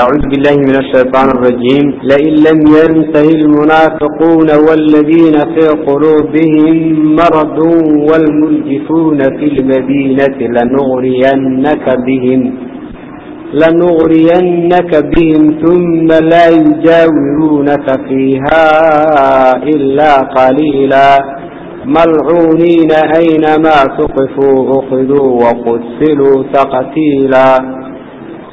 أعوذ بالله من الشيطان الرجيم. لئن لم ينتهي المنافقون والذين في قلوبهم مرض والمرجفون في المدينة لنغرينك بهم لنغرينك بهم ثم لا يجاورونك فيها إلا قليلا. ملعونين أينما ثقفوا أخذوا وقتلوا تقتيلا.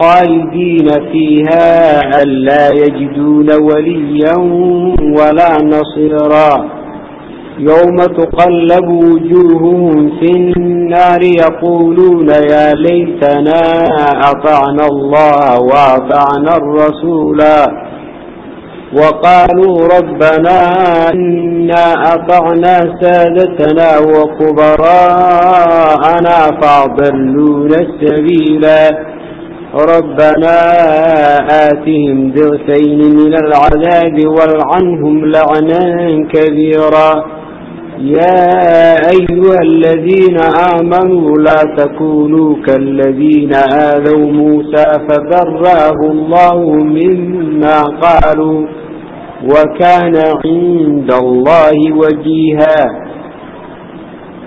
خالدين فيها ألا يجدون وليا ولا نصيرا. يوم تقلب وجوههم في النار يقولون يا ليتنا أطعنا الله وأطعنا الرسولا وقالوا ربنا إنا أطعنا سادتنا وكبراءنا فأضلونا السبيلا. ربنا آتهم ضعفين من العذاب والعنهم لعنا كبيرا. يا أيها الذين آمنوا لا تكونوا كالذين آذوا موسى فبراه الله مما قالوا وكان عند الله وجيها.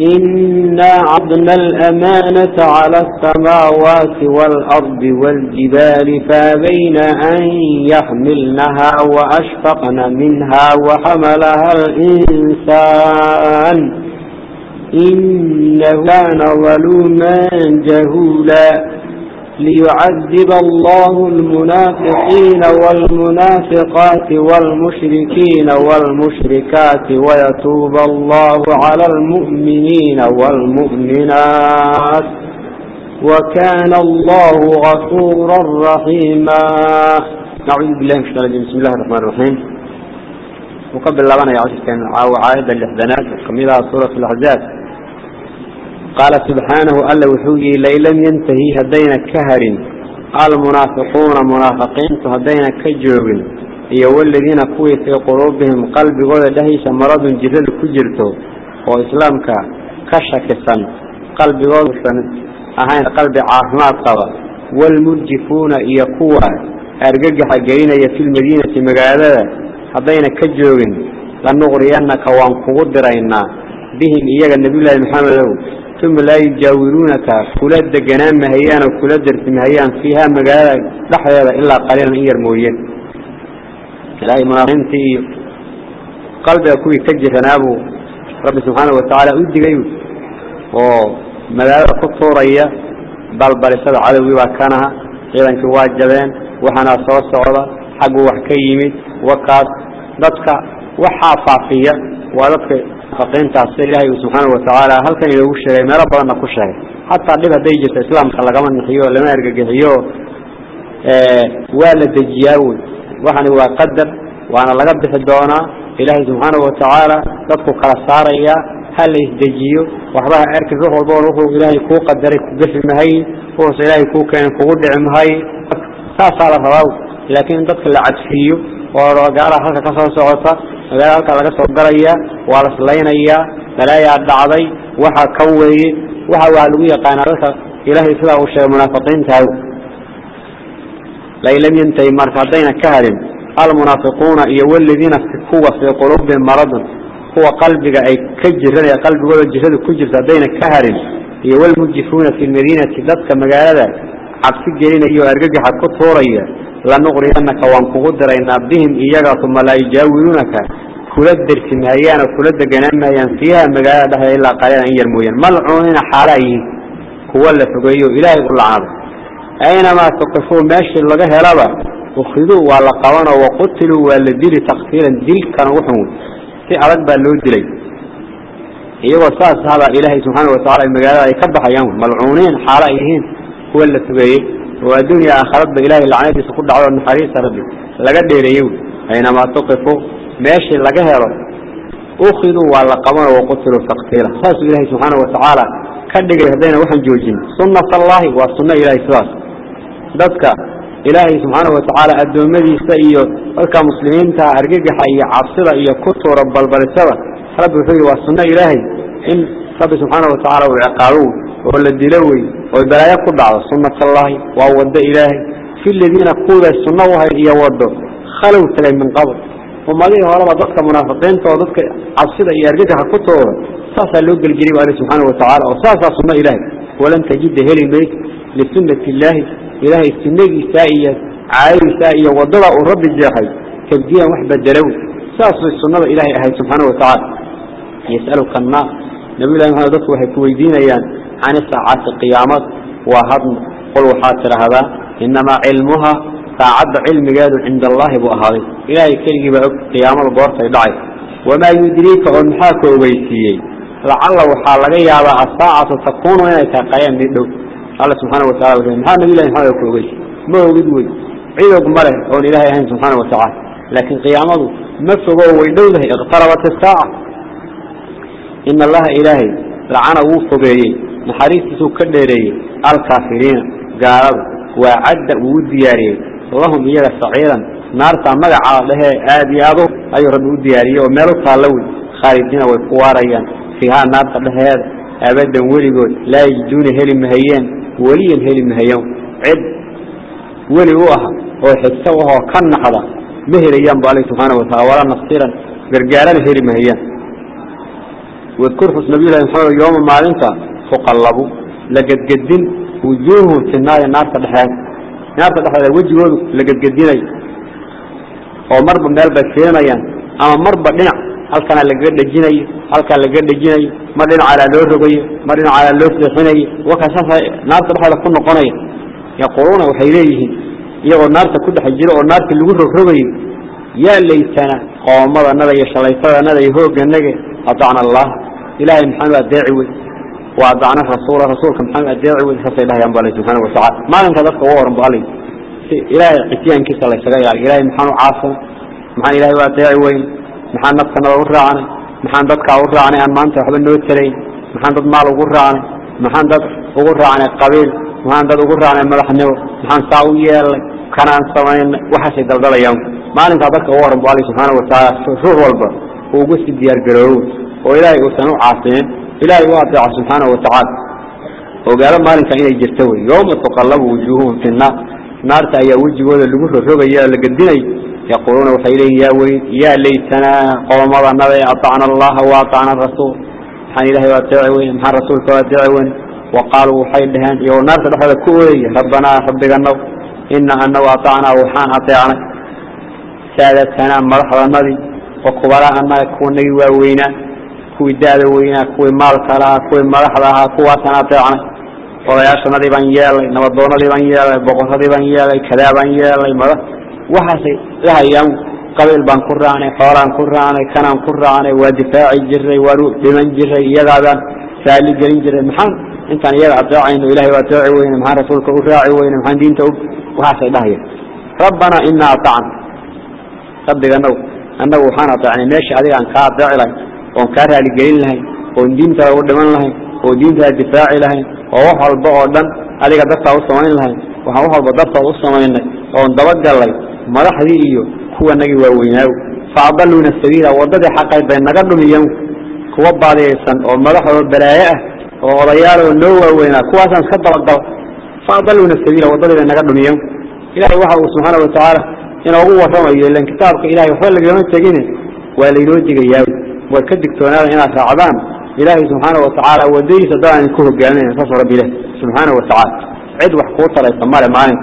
إنا عضنا الأمانة على السماوات والأرض والجبال فابين أن يحملنها وأشفقن منها وحملها الإنسان إنه كان ظلوما جهولا ليعذب الله المنافقين والمنافقات والمشركين والمشركات ويتوب الله على المؤمنين والمؤمنات. وكان الله غفورا رحيما. نعوذ بالله من الشيطان الرجيم. بسم الله الرحمن الرحيم. وقبل لبنا يا عشر كان عائد اللحظنات كميلها سورة الأحزاب. qaala subxaanahu alla wuxuu yihi lain lam yantahi haddayna ka harin almunaafiquuna munaafiqiintu haddayna ka joogin iyo waladiina kuwii fii quluubihim qalbigooda dhehaysa maradun jirradu ku jirto oo islaamka ka shakisan qalbigooduusan ahayn qalbi caafimaad qaba waalmurjifuuna iyo kuwa argagaxa gelinaya filmadiinati magaalada haddayna ka joogin lanuqriyanaka waan kugu diraynaa bihim iyaga nebiyullaahi maxamedow uma laa yujaawiruunaka kula deganaan mahayaan oo kula darsi mahayaan fiiha magaalada dhexdeeda ilaa qaliilan in yar mooye ilaahay munaafiqiintii iyo qalbiga kuwii ka jiranaabuu rabbi subxaana watacaala u digay oo magaalada ku tuuraya balbalisada cadowgii baa kanaha ciidankii waa jabeen waxaana soo socda xagguu wax ka yimid wakaas dadka waxaa faafiya waa dadka sida ilaahay subxaana watacaala halkan inoogu sheegay meelo badanna ku sheegay. Xataa dhib hadday jirto islaamka lagama nixiyo lama ergagixiyo waa la dejiyaa wey waxani waa qadar waana laga bixi doonaa ilaahay subxaana watacaala dadku kala saaraya ha la isdejiyo. Waxbaha erka ruux walba wuxuu ilaahay kuu qadaray ku gafi mahay wuxuuse ilaahay kuu keenay kugu dhici mahay. Saasaa la rabaa laakiin in dadka la oo gaalaha halka ka socota magaalada halkaa laga soo galaya waa la islaynayaa balaayaa dhacday waxa kan weeye waxa waa lagu yaqaanaa dadka ilaahay sidaa uu sheegay munaafiqiintahay lain lam yantahi marka haddayna ka hadin almunaafiquuna iyo waladiina kuwa fii quluubihim maradun kuwa qalbiga ay ka jiran qalbigooda jirada ku jirta haddayna ka harin iyo walmurjifuuna fi lmadiinati dadka magaalada cabsi gelinaya oo argagaxa ku tuuraya lanuqriyanaka waan kugu diraynaa bihim iyaga uma laa yujaawiruunaka kula dersi maayaan oo kula deganaan maayaan fiiha magaalada dhexdeeda ilaa qaliilan in yar mooyaan malcuuniina xaala yihiin kuwa la fogeeyo ilaahay u lacnado aynamaa tuqifuu meeshii laga helaba ukhiduu waa la qabanoo waqutiluu waa la dili takfiiran dilkana uxun si adag baa loo dilay. Iyagoo saas ilaahay subxaana watacala magaalada ay ka baxayaan. Malcuuniin xaala yihiin kuwa la fogeeyey oo adduunya aakharadba ilaahay lacnadiisa ku dhacdo naxariista rabbi laga dheereeyey aynamaa tuqifuu meeshii laga helo ukhiduu waa la qabanoo waqutiluu takfiira saasuu ilaahay subxaana watacaala ka dhigay haddayna waxaan joojin. Sunnat allahi waa sunno ilahay sidaas. Dadka ilaahay subxaana watacaala addoommadiisa iyo dadka muslimiinta argagaxa iyo cabsida iyo ku tuura balbalisada rabbi wuxuu yihi waa sunno ilaahay in rabbi subxaana watacaala uu ciqaabow oo la dilo wey oo balaayo ku dhacdo sunnat allahi waa waddo ilaahay. Fi ladiina kuwday sunno u hayd iyo waddo khalow tagay min qabl. Ummadihii horeba dadka munaafiqiinta oo dadka cabsida iyo argagaxa ku tuura saasaa loo gelgeliyay ba ali subxaana watacaala oo saasaa sunno ilaahay. Walan tajida heli mayd lisunati illaahi ilaahay sunadiisa iyo caadadiisa iyo waddada uu nabiy llahi maxamed dadku waxay ku weydiinayaan can isaacati qiyaamad. Waa hadna qul waxaad tidhaahdaa inamaa cilmuha saacadda cilmigeedu cinda allaahi buu ahaaday. Ilaahay keligii baa og qiyaamada goortay dhacay. Wamaa yudriika oo maxaa ku ogeysiiyey lacalla waxaa laga yaabaa asaacatu takuunu inay tahay qayaan mid dhow. Alla subxaana watacala maxaa nabi llahi maxamed ku ogeysi ma ogid wey cid og ma leh oon ilaahay ahayn subxaana watacaala laakiin qiyaamadu ma fogo way dhowdahay iqtarabat isaaca ina allaha ilaahay lacana wuu fogeeyey naxariistiisuu ka dheereeyey alkaafiriina gaalada waa cadda uu u diyaariyey lahum iyaga saciiran naartaa magacaa dhehee aad iyo aad ayuu rabbi u diyaariyey oo meel u taalla wey khaalidiina way ku waarayaan fiihaa naarta dhexeeda abadan weligood laa yajiduuna heli mahayeen weliyan heli mahayan cid weli wadkur xus nabiyullahi maxamed yooma maalinta tuqallabu la gedgedin wujuuhum fi naari naarta dhexeeda naarta dhexeeda wejigoodu la gedgedinayo oo marba meel bay fiirinayaan ama marba dhinac halkana lagaga dhejinayo halkaa lagaga dhejinayo mar dhinacaalaa loo rogayo mar dhinacaalaa loo seexinayo wakaa saasa naarta dhexeeda ku noqonaya yaquuluuna waxay leeyihiin iyagoo naarta ku dhex jiro oo naarta lagu rogrogayo yaa laytana qoomadanada iyo shalaytadanada iyo hooganaga adacna allah ilaahay maxaanu adeeci wey wa adacna rasuula rasuulka maxaanu adeeci wey saasay dhahayaan bu alle subxaana watacala maalinka dadka uga waran bu alle si ilaahay cisyaankiisa laysaga ilaaliyo ilahay maxaanu caasana maxaan ilahay u adeeci weyn maxaan naftanada u raacnay maxaan dadkaa u raacnay aan maanta waxba noo tarayn maxaan dad maal ugu raacnay maxaan dad ugu raacnay qabiil maxaan dad ugu raacnay madaxnimo maxaan saa u yeelnay kanaan samaynay waxaasay daldalayaan uga sii diyaargaroobo oo ilaahay uusan u caasinin. Ilaahay u adeeco subxaana watacaala ogaado maalinka inay jirto wey yowma tuqallabu wujuuhuhum fi nnaar. Naarta ayaa wejigooda lagu rorogaya oo la gedinayo yaquuluuna waxay leeyihiin yaa weyn yaa laytanaa qoomadanada atacna allaha wa atacna rasuul. Maxaan ilahay u adeeci weyne maxaan rasuulka u adeeci weyne wa qaaluu waxay dhaheen iyagoo naarta dhexdeeda ku oodaya rabbanaa rabbiganaw ina anagu atacnaa waxaan adeecnay saadatanaa madaxdanadii wa kubalaa annaga kuwanagii waaweynaa kuwii da-da weynaa kuwii maalka lahaa kuwii madaxda ahaa kuwaasaan adeecnay odayaashanadii baan yeelay nabadoonadii baan yeelay boqoradii baan yeelay kadaa baan yeelay mada waxaasay dhahayaan qabiil baan ku raacnay xoolaan ku raacnay kanaan ku raacnay waa difaaci jiray waanu dhiman jiray iyagaabaan raali gelin jiray. Maxaan intaan iyaga adeecayno ilahay u adeeci weyne maxaan rasuulka u raaci weyne maxaan diinta waxaasay dhahayaan rabbanaa inaa atacna rabbiganaw annagu waxaan adeecnay meesha adiga kaa adeeci lahayn oon kaa raaligelin lahayn oon diintaada u dhiman lahayn oo diintaada difaaci lahayn oo wax walba oo dhan adiga dartaa u samayn lahayn waxaan wax walba dartood u samaynay oon dabagallay madaxdii iyo kuwanagii waaweynaaw fa adaluuna sabiila waddadii xaqayd bay naga dhumiyeen kuwa baadiyaysan oo madaxoo balaaye ah oo odayaaloo noo waaweynaa kuwaasaan iska dabagala fa adaluuna sabiila waddadii bay naga dhumiyeen ilahay waxa uu subxaana watacaala إن أقوى فمي لأن كتابك إلهي وحول لك لمن تجيني ولا يلودك إياه والكدك تونا إن أسعبان إلهي سبحانه وتعالى وديه صدعا إن كهب أساس ربي له. سبحانه وتعالى. عد وحقوطة لا يسمى معانك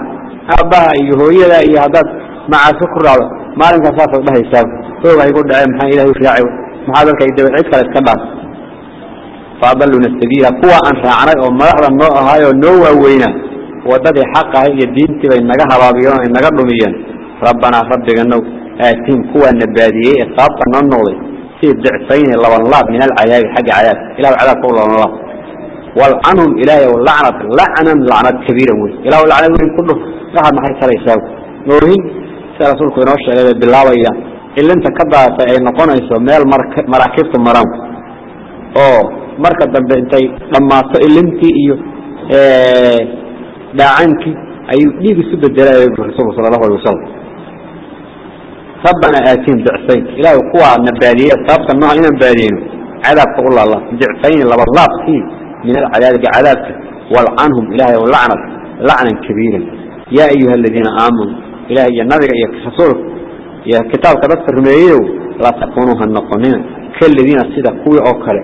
أبها إيهوية لا إيهادات مع سكر رابط معانك أساسا بها يساب هو يقول دعي محان إلهي في دعي محاضر كيدب العد فلا يسمى فأضلوا نستجيها قوة أن رعنا ومرحبا نوع هاي ونوع وينا ودد حقها هي الدين تبين نجاح رابيون نجاح رميان rabbanaa rabbiganow aatiim kuwaana baadiyey ee sababta noo noqday sii dicsayne labanlaab min alcadaabi xagga cadaabka ilah cadaabka u labanlaab walcanhum ilaahay lacnad lacnan lacnad kabiira wey ilah lacnad weyn ku dhuf waxaad maxay talaysaa noohin sida rasuulku inoo sheegay bay bilaabayaan cilinta ka daatay ay noqonayso meel maraakiibtu maraan oo marka dambe intay dhammaato ilintii iyo dhaacaankii ayuu dhiig isu bedelay rasuulku sala allahu alay wasalam rabbana aatiin dicfayn ilaahay kuwaa na baadiyey sababta nooca inaan baadiyeyno cadaabka u laala dicfayn labalaabkii min alcadaabi cadaabka walcanhum ilaahay lacnad lacnan kabiiran yaa ayuha aladiina aamanuu ilahay iyo nabiga iyo rasuulka iyo kitaabka dadka rumeeyeyow laa takunuu ha noqonina kaladiina sida kuwii oo kale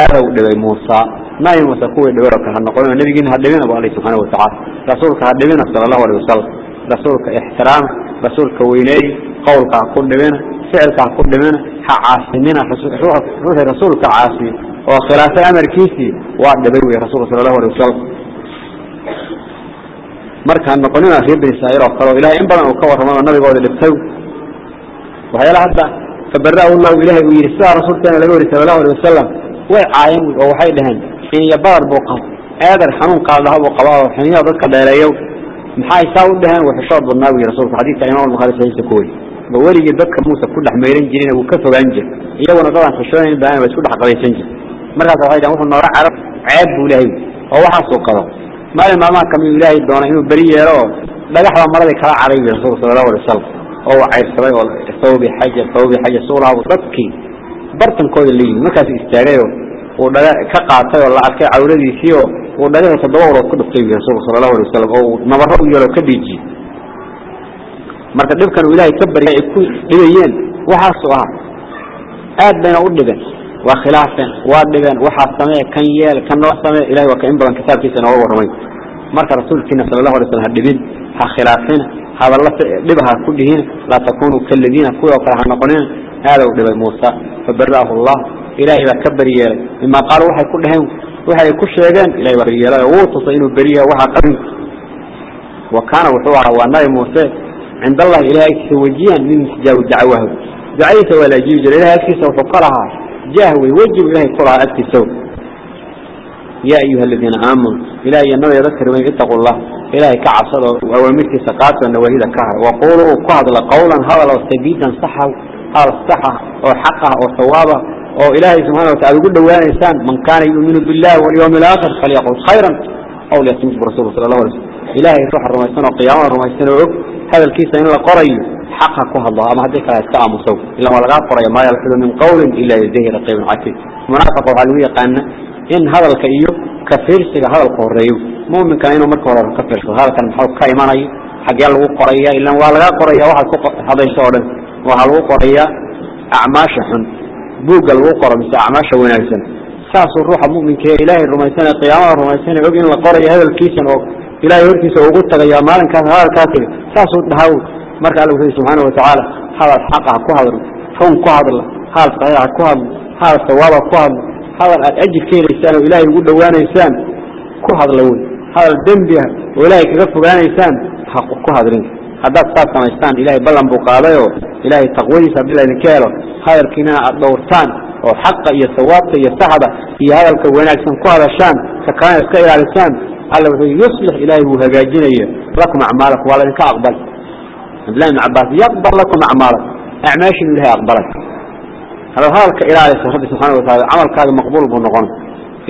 aadaw dhibay Muusa nabi Muusa kuwii dhibay oo kale noqon nabigiina hadhibina baa Allah subhanahu wa ta'ala rasuulka hadhibina sallallahu alayhi wasallam rasuulka weyney qowlka ha ku dhimina ficilka ha ku dhimina ha caasimina ruuxii rasuulka caasiyo oo khilaafay amarkiisii waa dhibay wey rasuulka sala allahu alay wasalam markaan noqonina reer bani israaiil oo kale oo ilahay in badan uu ka warramaba nabigooda dhibtay waxyaala hadda fabaraahu llahu ilahay uu yidhi sidaa rasuulkeena laga wari sala allahu alay wasalam way caayeen oo waxay dhaheen in iyo badar buu qabo aadar xanuun qaadlaha buu qabaa oo xuniyaha dadka dheereeyo maxay saa u dhaheen waxshood badnaa buu rasuulku xadiiska imaam al-bukhari sahiihisa ku wari ba warigi dadka muusa ku dhex mayran jirin wuu ka fogaan jiray iyaguna dadaan xishooyin baan waa isku dhex qabaysan jiray. Markaas waxay dhahan wuxuu noola carab ceeb buu lehay oo waxaasuu qabo maalin maalmaha kamiduu ilaahay doonay inuu beri yeelo oo dhagaxbaa maradii kala caday bi rasuulku sala allahu alay wasalam oo uu cayrsaday oo thawbi xaja thawbi xaja suulaha dadkii bartankooda la yimi markaas istaagayoo uu dhaga ka qaatay oo la arkay cawradiisii oo uu dhagaha toddoba warood ku dhuftay rasuulku sala allahu alay wasalam oo nabaro u yeeloo ka dhiijiye marka dhibkan uu ilaahay ka barya ay ku dhibayeen waxaasuu ahaa aad bayna u dhiben waa khilaafeen waa dhiben waxaa samee kan yeel kan noo samee ilahay waa ka in badan kitaabkiisa nooga warramay. Marka rasuulkiina sala allahu alay slam ha dhibin ha khilaafina hadalla dhib ha ku dhihina laa takunuu kaladiina kuwii oo kale ha noqonina aada u dhibay muuse fabara'ahu allah دبها كلهن لا تكونوا كالذين كوا وكره نقولين هذا ودبي موسى فبرأه الله إلهي بكبر ياله مما قالوا وحي كلهم وحي كل شيئان إلهي برياله وتصينوا بريا وحا قرن وكان وحوها والنبي موسى عند الله إلهي سوجيا من سجاو دعوه دعيت ولا جيج إلهي أكسي وفقرها جاهوي وجب إلهي قرها أكسي سو يا أيها الذين آمنوا إلهي النبي يذكر من اتقوا الله إلهي كعصر وأوامرك سقاط ونوهيد كهر وقولوا قهد قولا هذا لو سبيدا صحا هذا الصحة وحقه وصوابه وإلهي سبحانه وتعالى يقول له إنسان من كان يؤمن بالله واليوم الآخر فليقول خيرا أو ليسمس برسوله صلى الله عليه وسلم. إلهي روح الرميسان وقيامة الرميسان وعب هذا الكيس إن قري حقه كه الله. أما هذيك لا يستعمل سوء إلا ما لقى قري ما يلحظ من قول إلا يزيه رقيب عتيد. منافق وعلوية قالنا إن هذا الكيو كفير سيغا هذا القريو مؤمن كان إنه مركه ولا كفير هذا كان محاول كايماني. حق يلغو قرية إلا ولا قرية واحد هذا waxaa lagu qoraya acmaasha xun buugga lagu qoro mise acmaasha wanaagsan. Saasuu ruuxa muminka ilahay ilaahay rumaysana qiyaamada rumaysana og in la qorayo hadalkiisan oo ilahay hortiisa ugu tagayaa maalinkaas hadalkaasi saasuu dhahaw marka alla wuxuu subxaana watacaala hadal xaqa ah ha ku hadlo run ku hadla hadal saxiixa ah ku hadlo hadal sawaaba ah ku hadlo hadal aad ajir ka helaysaan oo ilaahay ugu dhowaanaysaan ku hadla wey. Hadal dembi ah oo ilaahay kaga fogaanaysaan ha ku hadlin haddaad saas samaystaan ilaahay ballan buu qaadayoo ilaahay taqwadiisa haddii laydinka helo hadalkiina aad dhowrtaan oo xaqa iyo sawaabta iyo saxda iyo hadalka wanaagsan ku hadashaan ka kalena iska ilaalisaan alla wuxuu yuslix ilaahay buu hagaajinaya lakum acmaalakum waa laydinka aqbal. Cabdillahi ibn cabbaas yaqbal lakum acmaalakum acmaashiinu ilahay aqbalay. Hadaad hadalka ilaalisa rabbi subxaana wataala camalkaaga maqbuul buu noqon.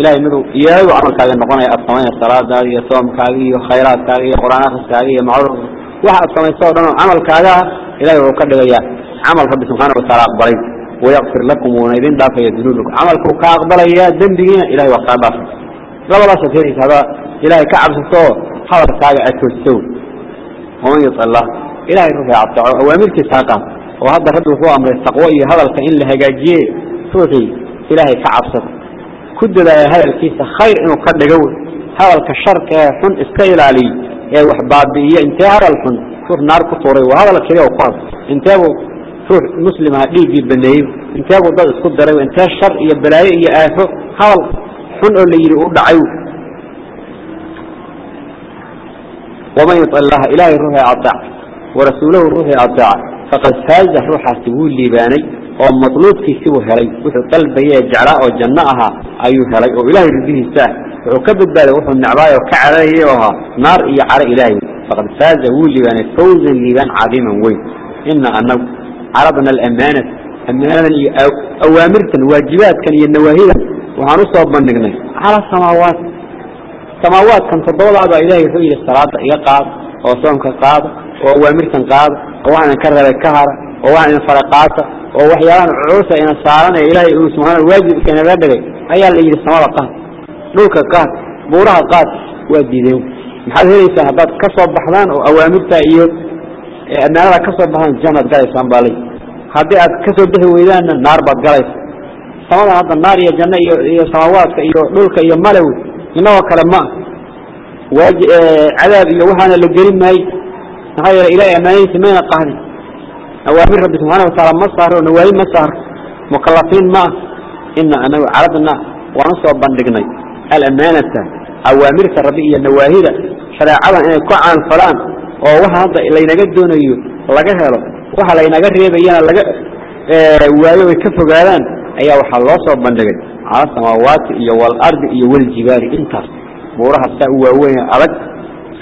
Ilahay mid iyadadu camalkaaga noqonaya aad samaynay salaadaada iyo soomkaaga iyo khayraadkaaga iyo qur'aan akriskaaga iyo macruufka waxa aad samaysoo dhan oo camalkaaga ah wuxuu ka dhigayaa camal rabbi subxaana wataala aqbalay. Wayaqfir lakum wuuna idin dhaafaya dunuubakum camalkuu ka aqbalayaa dembigiina ilahay waa kaa dhaafay labadaasaad helaysa hada ilaahay ka cabsato hadalkaaga atoosto waman yuc allah. Ilahay ruuxii cadtaaco awaamirtiisa ha oo hadda rabbi wuxuu amray taqwo iyo hadalka in la hagaajiye ruuxii ilaahay ka cabsado ku dadaaya hadalkiisa khayr inuu ka dhigo. Hadalka sharka ee xun iska ilaaliyo ee wax baabi'iyo intee hadal xun? Ruux naar ku tuuray waa hadal keliya oo ku hadal. Inteebuu ruux muslim ah dhiiggii baneeyey? Inteebuu dad isku daray? Intee shar iyo balaayo iyo aafo hadal xun oo la yidhi u dhacay? Waman yuc illaha ilaahay ruuxii adeec warasuulahu ruuxii adeeca faqad faaza ruuxaasi wuu liibaanay oo maqluubkiisibuu helay. Wuxuu dalbayee jeclaa oo janno ahaa ayuu helay oo ilaahay riddihiisa wuxuu ka badbaaday wuxuu necbaay ka cadayay oo ahaa naar iyo caro ilaahay. Faqad faaza wuu liibaanay fawzan liibaan cadiiman weyn. Ina annagu caradna alamaanat ammaanadan iyo awaamirtan waajibaadkan iyo nawaahidan waxaan u soo bandhignay. Calaa samaawaati samaawaadkan toddobadaabaa ilaahay wuxuu yidhi salaada iga qaada oo soomka qaada oo awaamirtan qaada oo waxaan ka rabay ka hara oo wax infaraqaata oo waxyaabahan cucusa ina saaranee ilaahay uu subxaana waajibka inaga dhigay ayaa la yidhi samada qaad dhulka qaad buuraha qaad waa diideen maxaad helaysaa haddaad ka baxdaan oo awaamirta iyo eh, meeladaa ka baxdaan janaad galaysaan baalay haddii aad ka bixi weydaanna naar baad galaysa samadan hadda naar iyo janno iyo iyo samaawaadka iyo dhulka iyo malew inagoo kale ma ah cadaab iyo waxaana la gelin maayo. Maxaa yeele ilahay ammaanadiisa mayna qahdin awaamir rabbi subxaana watacaala ma saaro nawaahi ma saaro mukalafiin ma. Ah ina anagu caradna waanu soo bandhignay. Alamaanata awaamirta rabbi iyo nawaahida shareecadan inay ku caanfalaan oo waxa hadda laynaga doonayo laga helo waxa laynaga reebayana laga waayo ay ka fogaadaan ayaa waxaa loo soo bandhigay. Cala samaawaati iyo walardi iyo waljibaali intaas. Buuraha saa u waaweyn adag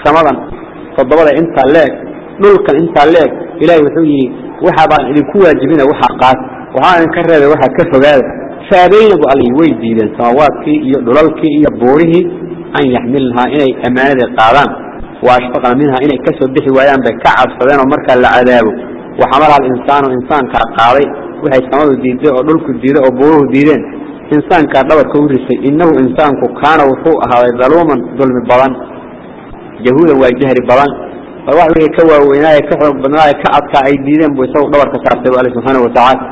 samadan toddobada intaa leeg dhulkan intaa leeg إلهي وحوله وحبا إذن كوا جبنا وحقات وحانا كرر وحا كفقات سابين أبو علي ويدي ويديدا صوابك يدللك يبوره أن يحملها إلي أمانة القادم وأشفق منها إلي كسب بحي ويان بكعب صدين ومركا لعذابه وحملها الإنسان وإنسان كالقاضي وحي سمده ديدا ودلك ديدا وبوره ديدا إنسان كالدور كورسي إنه إنسان كو كان وفوقها ظلوما ظلم بلان جهولا وجهر بلان wax wixii ka waaweynaa ee ka xoog badnaa ee ka adkaa ay diideen buu isagu dhabar ka saartay baa alle subxaana watacaala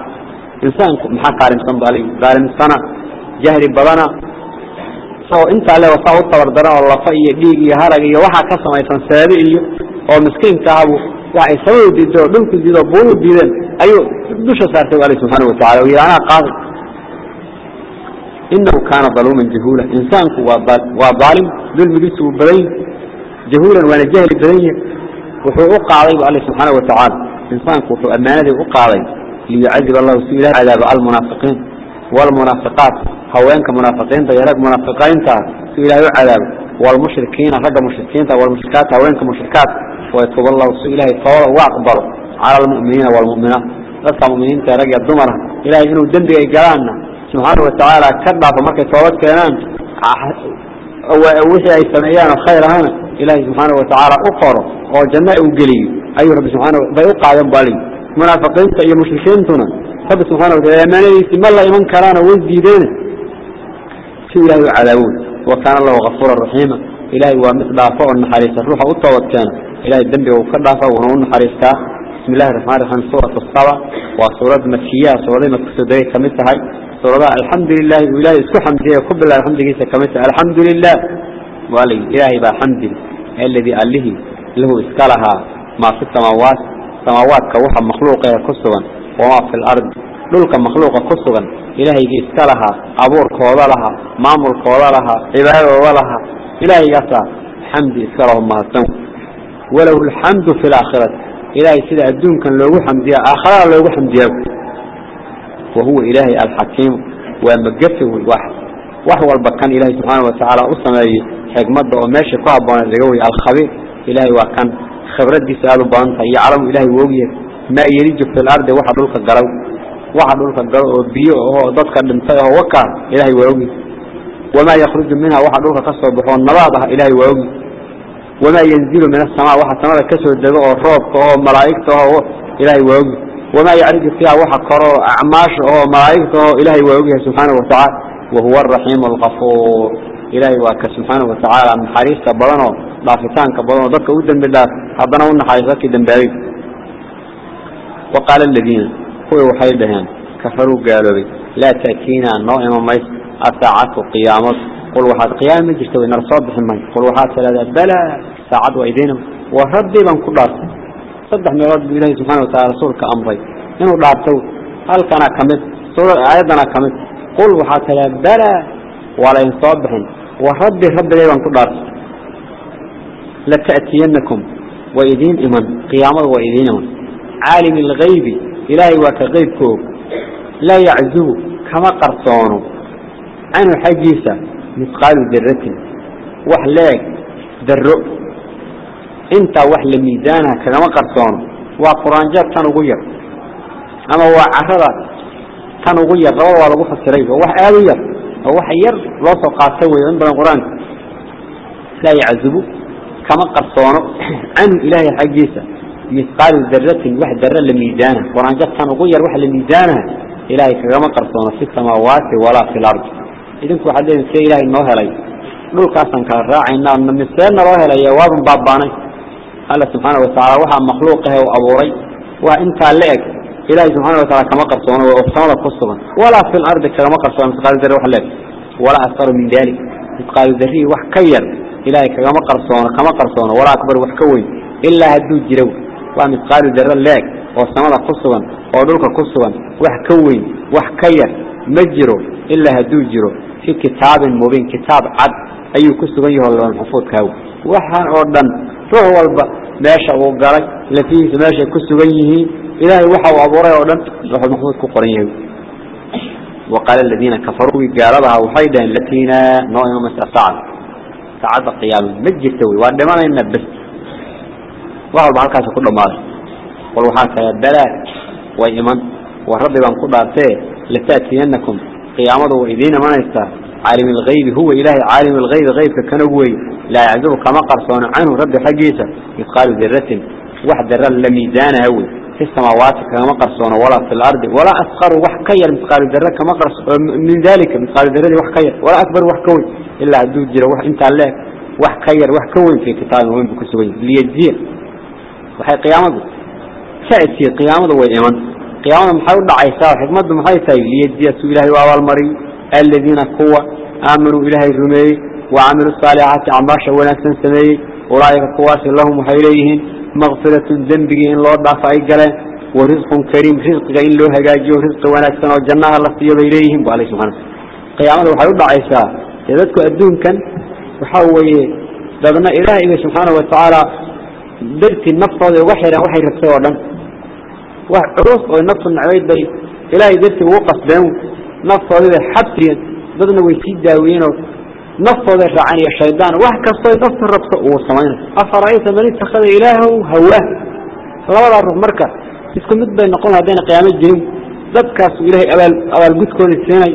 insaanku maxaa qaalimsan baa alayhi qaalimsana jahli badana. Isagoo intaa le wasaa u tabardaran oo lafa iyo dhiig iyo harag iyo waxaa ka samaysan seebe iyo oo miskiinka ahabu waxay samadu diido oo dhulku diido oo buuhu diideen ayuu dusha saartay baa alle subxaana watacaala uu yidhi anaa qaadi inahu kaana daluuman jahuula. Insaanku waa waa daalim dulmigiisu uu badan yahay jahuulan waana jahli badan yahay وحو أقعضي الله سبحانه وتعالى. إنسان وحو أمانة أقعضي ليعذب الله سبيله عذاب المنافقين والمنافقات. هوانك منافقين تيارك منافقين سبيله عذاب. والمشركين رجع مشركين والمشركات هوانك مشركات. ويتوب الله سبحانه وتعالى واقبر على المؤمنين والمؤمنات. لسا مؤمنين تيارك الدمرة. إلهي إنه دنبي إيقالنا سبحانه وتعالى كذب فمكة توابت كينان ووحي أي سمعيان وخير هنا إلهي سبحانه وتعالى أقره وجنة وقلي أي رب سبحانه بيقع ينبالي منافقين أي مشركين تنا رب سبحانه وتعالى ما نيسي ما الله يمن كرانا وزدي دينه سوء إلهي علاون وكان الله غفورا رحيما إلهي ومثل فوق النحريس الروح أطوت كان إلهي الدنبي وكرافة ونون حريستا بسم الله الرحمن الرحيم سورة الصلاة وسورة مكية سورة مكسودية كمتها سورة surada alxamdulilah uu ilahay isku xamdiye ku bilaa xamdigiisa kamita ah, alxamdulilah al ilaahay baa xamdi aladii allihii lahu iska lahaa maa fi samaawaat samaawaadka waxa makhluuqehe ku sugan wamaa fi lardi dhulka makhluuqa ku sugan ilaahaygii iska lahaa abuurkooda lahaa maamulkooda lahaa cibaadadooda lahaa ilaahaygaasa xamdi iska laho mahadsan. Walahu alxamdu fi laakhirati ilaahay sida adduunkan loogu xamdiya aakhirada loogu xamdiyaa. وهو إلهي الحكيم ومقفه الواحد وهو البكان إلهي سبحانه وتعالى أصلا حكمت وماشي قابوانا لقوي الخبير إلهي وكان خبرت دي سألوا بانتا يعلم إلهي ووجيه ما يريد في الأرض واحد لك القرو واحد لك القرو بيو هو ضدك الانتهى وكا إلهي ووجيه وما يخرج منها واحد لك قصة بحوان نباضها إلهي ووجيه وما ينزل من السماء واحد سماء كسر الدباء والروب وهو ملائكته وهو إلهي ووجه وما يعرج فيها واحد قرار أعماش وهو ملائكته إلهي ووجه سبحانه وتعالى وهو الرحيم الغفور إلهي وك سبحانه وتعالى من حريص كبرنا ضافتان كبرنا ضدك ودن بالله ربنا ون حريصك دن بعيد وقال الذين هو وحيدهان كفروا قالوا بي لا تأتينا نوع ميس الساعة قيامة قل وحاد قيام جستوي نرصاد بحمي قل وحاد ثلاثة بلا ساعد وإيدينا وربي من كل صدح من رب إلهي سبحانه وتعالى رسولك أمري إنه دارتو هل كان كمد سورة آياتنا كمد قل وحاتلا بلى ولا ينصابهم وربي ربي ليبان كدار لتأتينكم وإذين إمن قيامة وإذين إمن عالم الغيب إلهي وكغيبكم لا يعزو كما قرصونه عنه حجيسة مثقال ذرة وحلاك ذرق انت وحل ميزانها كما قرصون وقران جاب كانوا غير. أما هو عرضا كانوا غير. غوا ولا بفسريه هو عاليه هو حير لو سو قاسوي عند القران لا يعذبه كما قرطان. عن الهي حقيسه مثقال ذرة واحد ذرة لميزانها. قرآن جاب كانوا غير. وحل ميزانها إلهي كما قرطان. في السماوات ولا في الأرض. إذن كو حدين سي إلهي ما هلي نقول كاسن كان راعي إنه نعم. مثلنا ما هلي وابن باباني. الله سبحانه وتعالى وحا مخلوقه وأبوري وإنت لك إلهي سبحانه وتعالى كما قرصونه وأبصانه قصبا ولا في الأرض كما قرصونه مثقال ذرة واحد لك ولا أكثر من ذلك مثقال ذرة وحكير إلهي كما قرصونه كما قرصونه ولا أكبر وحكوين إلا هدو جرو ومثقال ذرة لك وأبصانه قصبا ودولك قصبا وحكوين وحكير مجرو إلا هدو جرو في كتاب مبين كتاب عد أي كسبن يهو المحفوظ كاو وحان أردن روح والبا ماشى وقرأ لفيه ماشى كسبيه إلهي وحى وعبوره ودم روح المحمود كقريه وقال الذين كفروا يقاربها وحيدا لتينا نوعهم مستعصعد سعد القيام مجد سوي وعندما لا ينبس. وعلى بحركة كله ماله والوحاك بلاك وإيمان. وربي بان قد لتأتينكم. قيامته وإذين ما يستعصد عالم الغيب هو إلهي عالم الغيب غيب كنوي لا يعذب كما قرصون عنه رب حقيسة يقال ذرة واحد ذرة لميزان هوي في السماوات كما قرصون ولا في الأرض ولا أصغر وحكير مثقال ذرة كما قرص من ذلك مثقال ذرة وحكير ولا أكبر وحكوي إلا عدود جرى وح انت الله وحكير وحكوي في كتاب وين بكسوي ليجزير وحي قيامته تأتي قيامته وإيمان قيامة محاول دعيسا وحكمة محاول تاي ليجزي إلهي وأول مري الذين قوة آمنوا إلهي الرمي وعملوا الصالحات عماشا ونسان سمي أولئك قواس لهم وحيليهم مغفرة ذنبه إن الله ضعف أي قلن ورزق كريم رزق إن له هجاجي ورزق ونسان وجنة الله سيب إليهم وعليه سبحانه قيامة محاول دعيسا يذكر الدون كان وحاول دبنا إلهي سبحانه وتعالى درت النفط وحيرا وحيرا سوى وعروس ونفط النعويد بي إلهي درت وقف naftooda xatriyan dadna way sii daaweyeenoo naftooda raacan iyo shaydaan. Wax kastoo nafta rabto uu samaynay afara'ayta man ittakhada ilaahu hawaa labadaa ruux marka isku mid bay noqon haddayna qiyaamo jirin. Dadkaasu ilahay abaal abaalgudkooda siinay.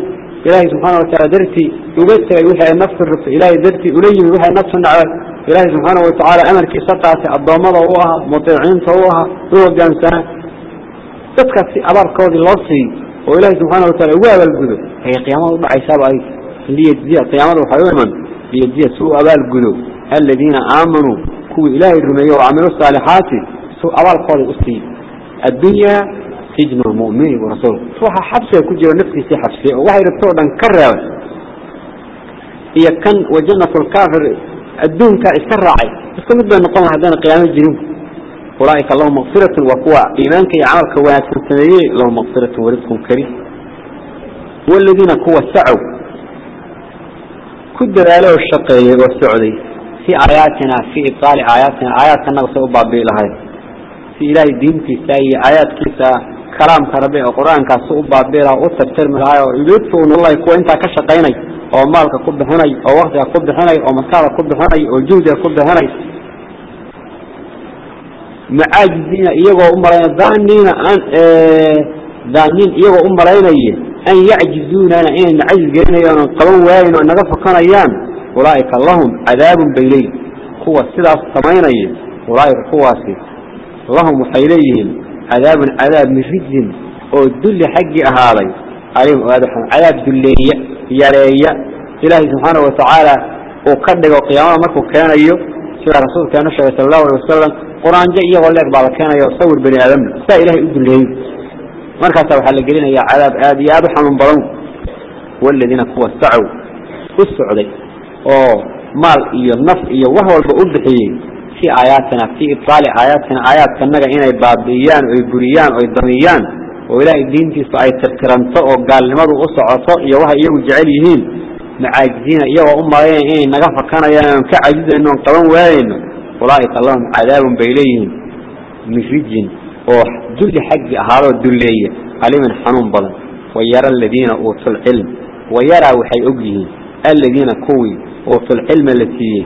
Ilahay subxaana watacaala dartii uga tegay wixii ay naftu rabto. Ilaahay dartii ula yimid waxay naftu nacday. Ilaahay subxaana watacaala amarkiisa qaatay addoommada u ahaa mutiiciinta u ahaa u hoggaansanaa dadkaasi abaalkoodii loo siiyo oo ilaahay subxaana wataala ugu abaalgudo ayay qiyaamada udhacaysaaba ay liyajziya qiyaamada waxay u iman liyajziya si u abaalgudo aladiina aamanuu kuwii ilaahay rumeeyey oo camilu saalixaati si abaalkooda u siiyo addunya sijnu lmu'mini warasuul ruuxa xabsiga ku jiro naftiisii xabsiyey oo waxay rabto oo dhan ka reebay iyo kan wajanatu lkaafir adduunkaa iska raacay. Iska mid bay noqon haddana qiyaamo jirin ulaaika lahum maqfiratu waa kuwa iimaanka iyo camalka wanaagsan sameeyey lahum maqfiratu warisqun kariim waladiina kuwa sacow ku dadaale oo shaqeeyey oo socday fii aayaatina fii ibtaali aayaatina aayaadkanaga say u baabi'i lahayd si ilaahay diintiisa iyo aayaadkiisa kalaamka rabi oo qur'aankaas u baabi'i laha u tartarmi lahay oo idoodfownallahi kuwa intaa ka shaqaynay oo maalka ku bixinay oo waktiga ku bixinay oo maskaxda ku bixinay oo juhdiga ku bixinay macaajizina iyagoo u malayn daaniina an daaniin iyagoo u malaynaya an yacjizuunana inay nacajiz gelinayaan oon qaban waayin oo naga fakanayaan ulaa'ika lahum cadaabun bay leeyihiin kuwa sidaas samaynaya ulaaika kuwaasi lahum waxay leeyihiin cadaabun cadaab min rijin oo dulli xaggii ahaaday. Alim cadaab dulleeya yareeya. Ilaahay subxaanahu watacaala uu ka dhigo qiyaamada markuu keenayo sidaa rasuulkeena sheegay sala allahu alay wasalam القرآن جاء ولا بعض كان يصور بني آدم سا إلهي أدل لهم مركز سوحا قلنا يا عذاب آدي يا بحر من برون والذين قوة سعوا في السعودية أوه مال إيا النف إيا وهو البؤدحيين في آياتنا في إبطال آياتنا آياتنا نقع هنا البابيان ويقريان ويضميان وإلهي الدين في سعي تذكرنطاء وقال لماذا أصعطاء إيا وهو إيا وجعليهين معاجزين إيا وأمرين إيه نقفة كان يا كعجز إنه قلون وإنهم ulaaika lahum cadaabun bay leeyihiin min rijin oo dulli xaggii ahaadoo dulleeya alimin xanuun badan wayara aladiina uutu cilm wayaraa waxay og yihiin aladiina kuwii uutu cilma la siiyey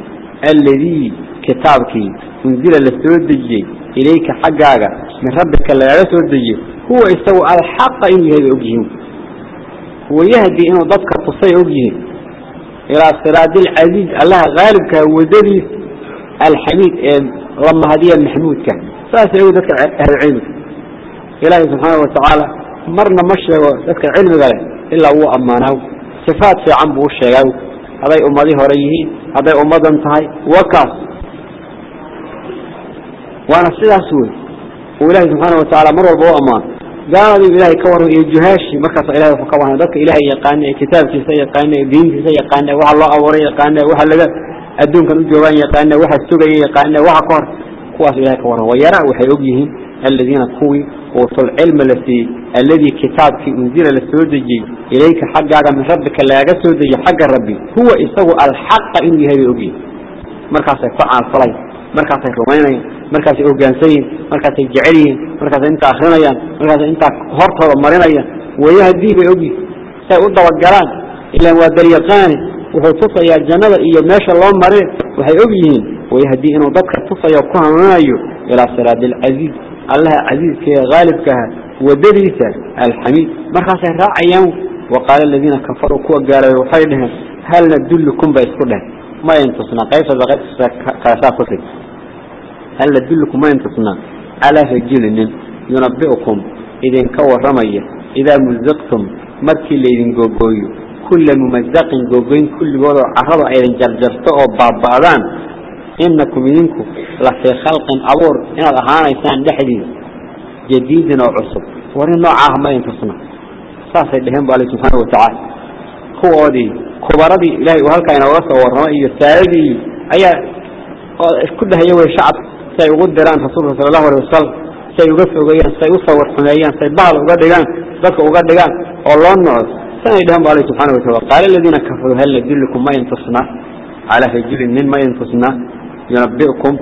alladii kitaabkii unzila la soo dejiyey ilayka xaggaaga min rabbika lagaga soo dejiyo huwa isagu alxaqa inuu yahay bay og yihiin. Wayahdi inuu dadka tusay ogyihiin ilaa siraadi alcasiiz allaha haalibkaha wadadiisa alxamiid ee la mahadiya maxmuudka saasay u dadka ahlucilmiga ilaahay subxaana watacaala marna ma sheego dadka cilmiga leh ilaa wuu ammaanaaw sifaad fiican buu u sheegaa hadday ummadii hore yihiin hadday ummadan tahay wakaas waana sidaas wey uu ilaahay subxaana watacaala mar walba u ammaano gaaladiib ilahay ka warran iyo juhaashi markaasa ilahay wuxuu ka warran dadka ilaahay yaqaane ee kitaabkiisa yaqaane ee diintiisa adduunkan u joogaan yaqaana waxa sugaya yaqaana waxa ka hor kuwaas ilahay ka waran wayara waxay og yihiin aladiina kuwii uutul cilma la siiyey alladii kitaabkii unzila la soo dejiyey ilayka xaggaaga min rabbika laaga soo dejiye xagga rabbi. Huwa isagu alxaqa inuu yahay bay og yihiin. Markaasay ku caalfalay markaasay rumaynayaan markaasay hogaansanyihin markaasay jecel yihiin markaasay intaa akrinayaan markaasay intaa hortooda marinayaan. Wayo haddii bay ogyihiin say u dabagalaan ilaan waa daryaqaani wuxuu tusayaa jannada iyo meesha loo mare waxay og yihiin wayhadii inuu dadka tusayo ku hanuuninayo ilaa siraadi alcasiiz allaha casiizkaee haalibkaha ah, wadadiisa alxamiid. Markaasay raacayaan waqaala aladiina kafaruu kuwa gaalay waxay dhaheen hal nadullukum bay isku dheheen mayn tusnaa qaybtaba qaybtaasaa ku rig hal nadullukum mayn tusnaa? Calaa rajulinin yunabi'ukum idinka warramaya idaa mulziqtum markii laydin googooyo kulla mumazaqin googoyn kulligood oo carada aydan jarjarto oo baaba'daan inakum idinku la fii khalqin abuur inaad ahaanaysaan dhexdiida jadiidin oo cusub wari noocaah hama idin tusna saasay dheheen bu alle subxaana watacaala kuwoodii kubaradii ilahay uu halkaa inooga soo warramo iyo saaladii ayaa ku dhahaya wey shacab si ay ugu diraan rasuulka sala allahu alay wasalam si ay uga fogeeyaan si ay u sawar xumeeyaan si ay bahal uga dhigaan dadka uga dhigaan oo loo noco سنة لهم بالله سبحانه وتعالى قال الذين كفروا هل ندلكم ما ينتصنا على هجل من ما ينتصنا ينبئكم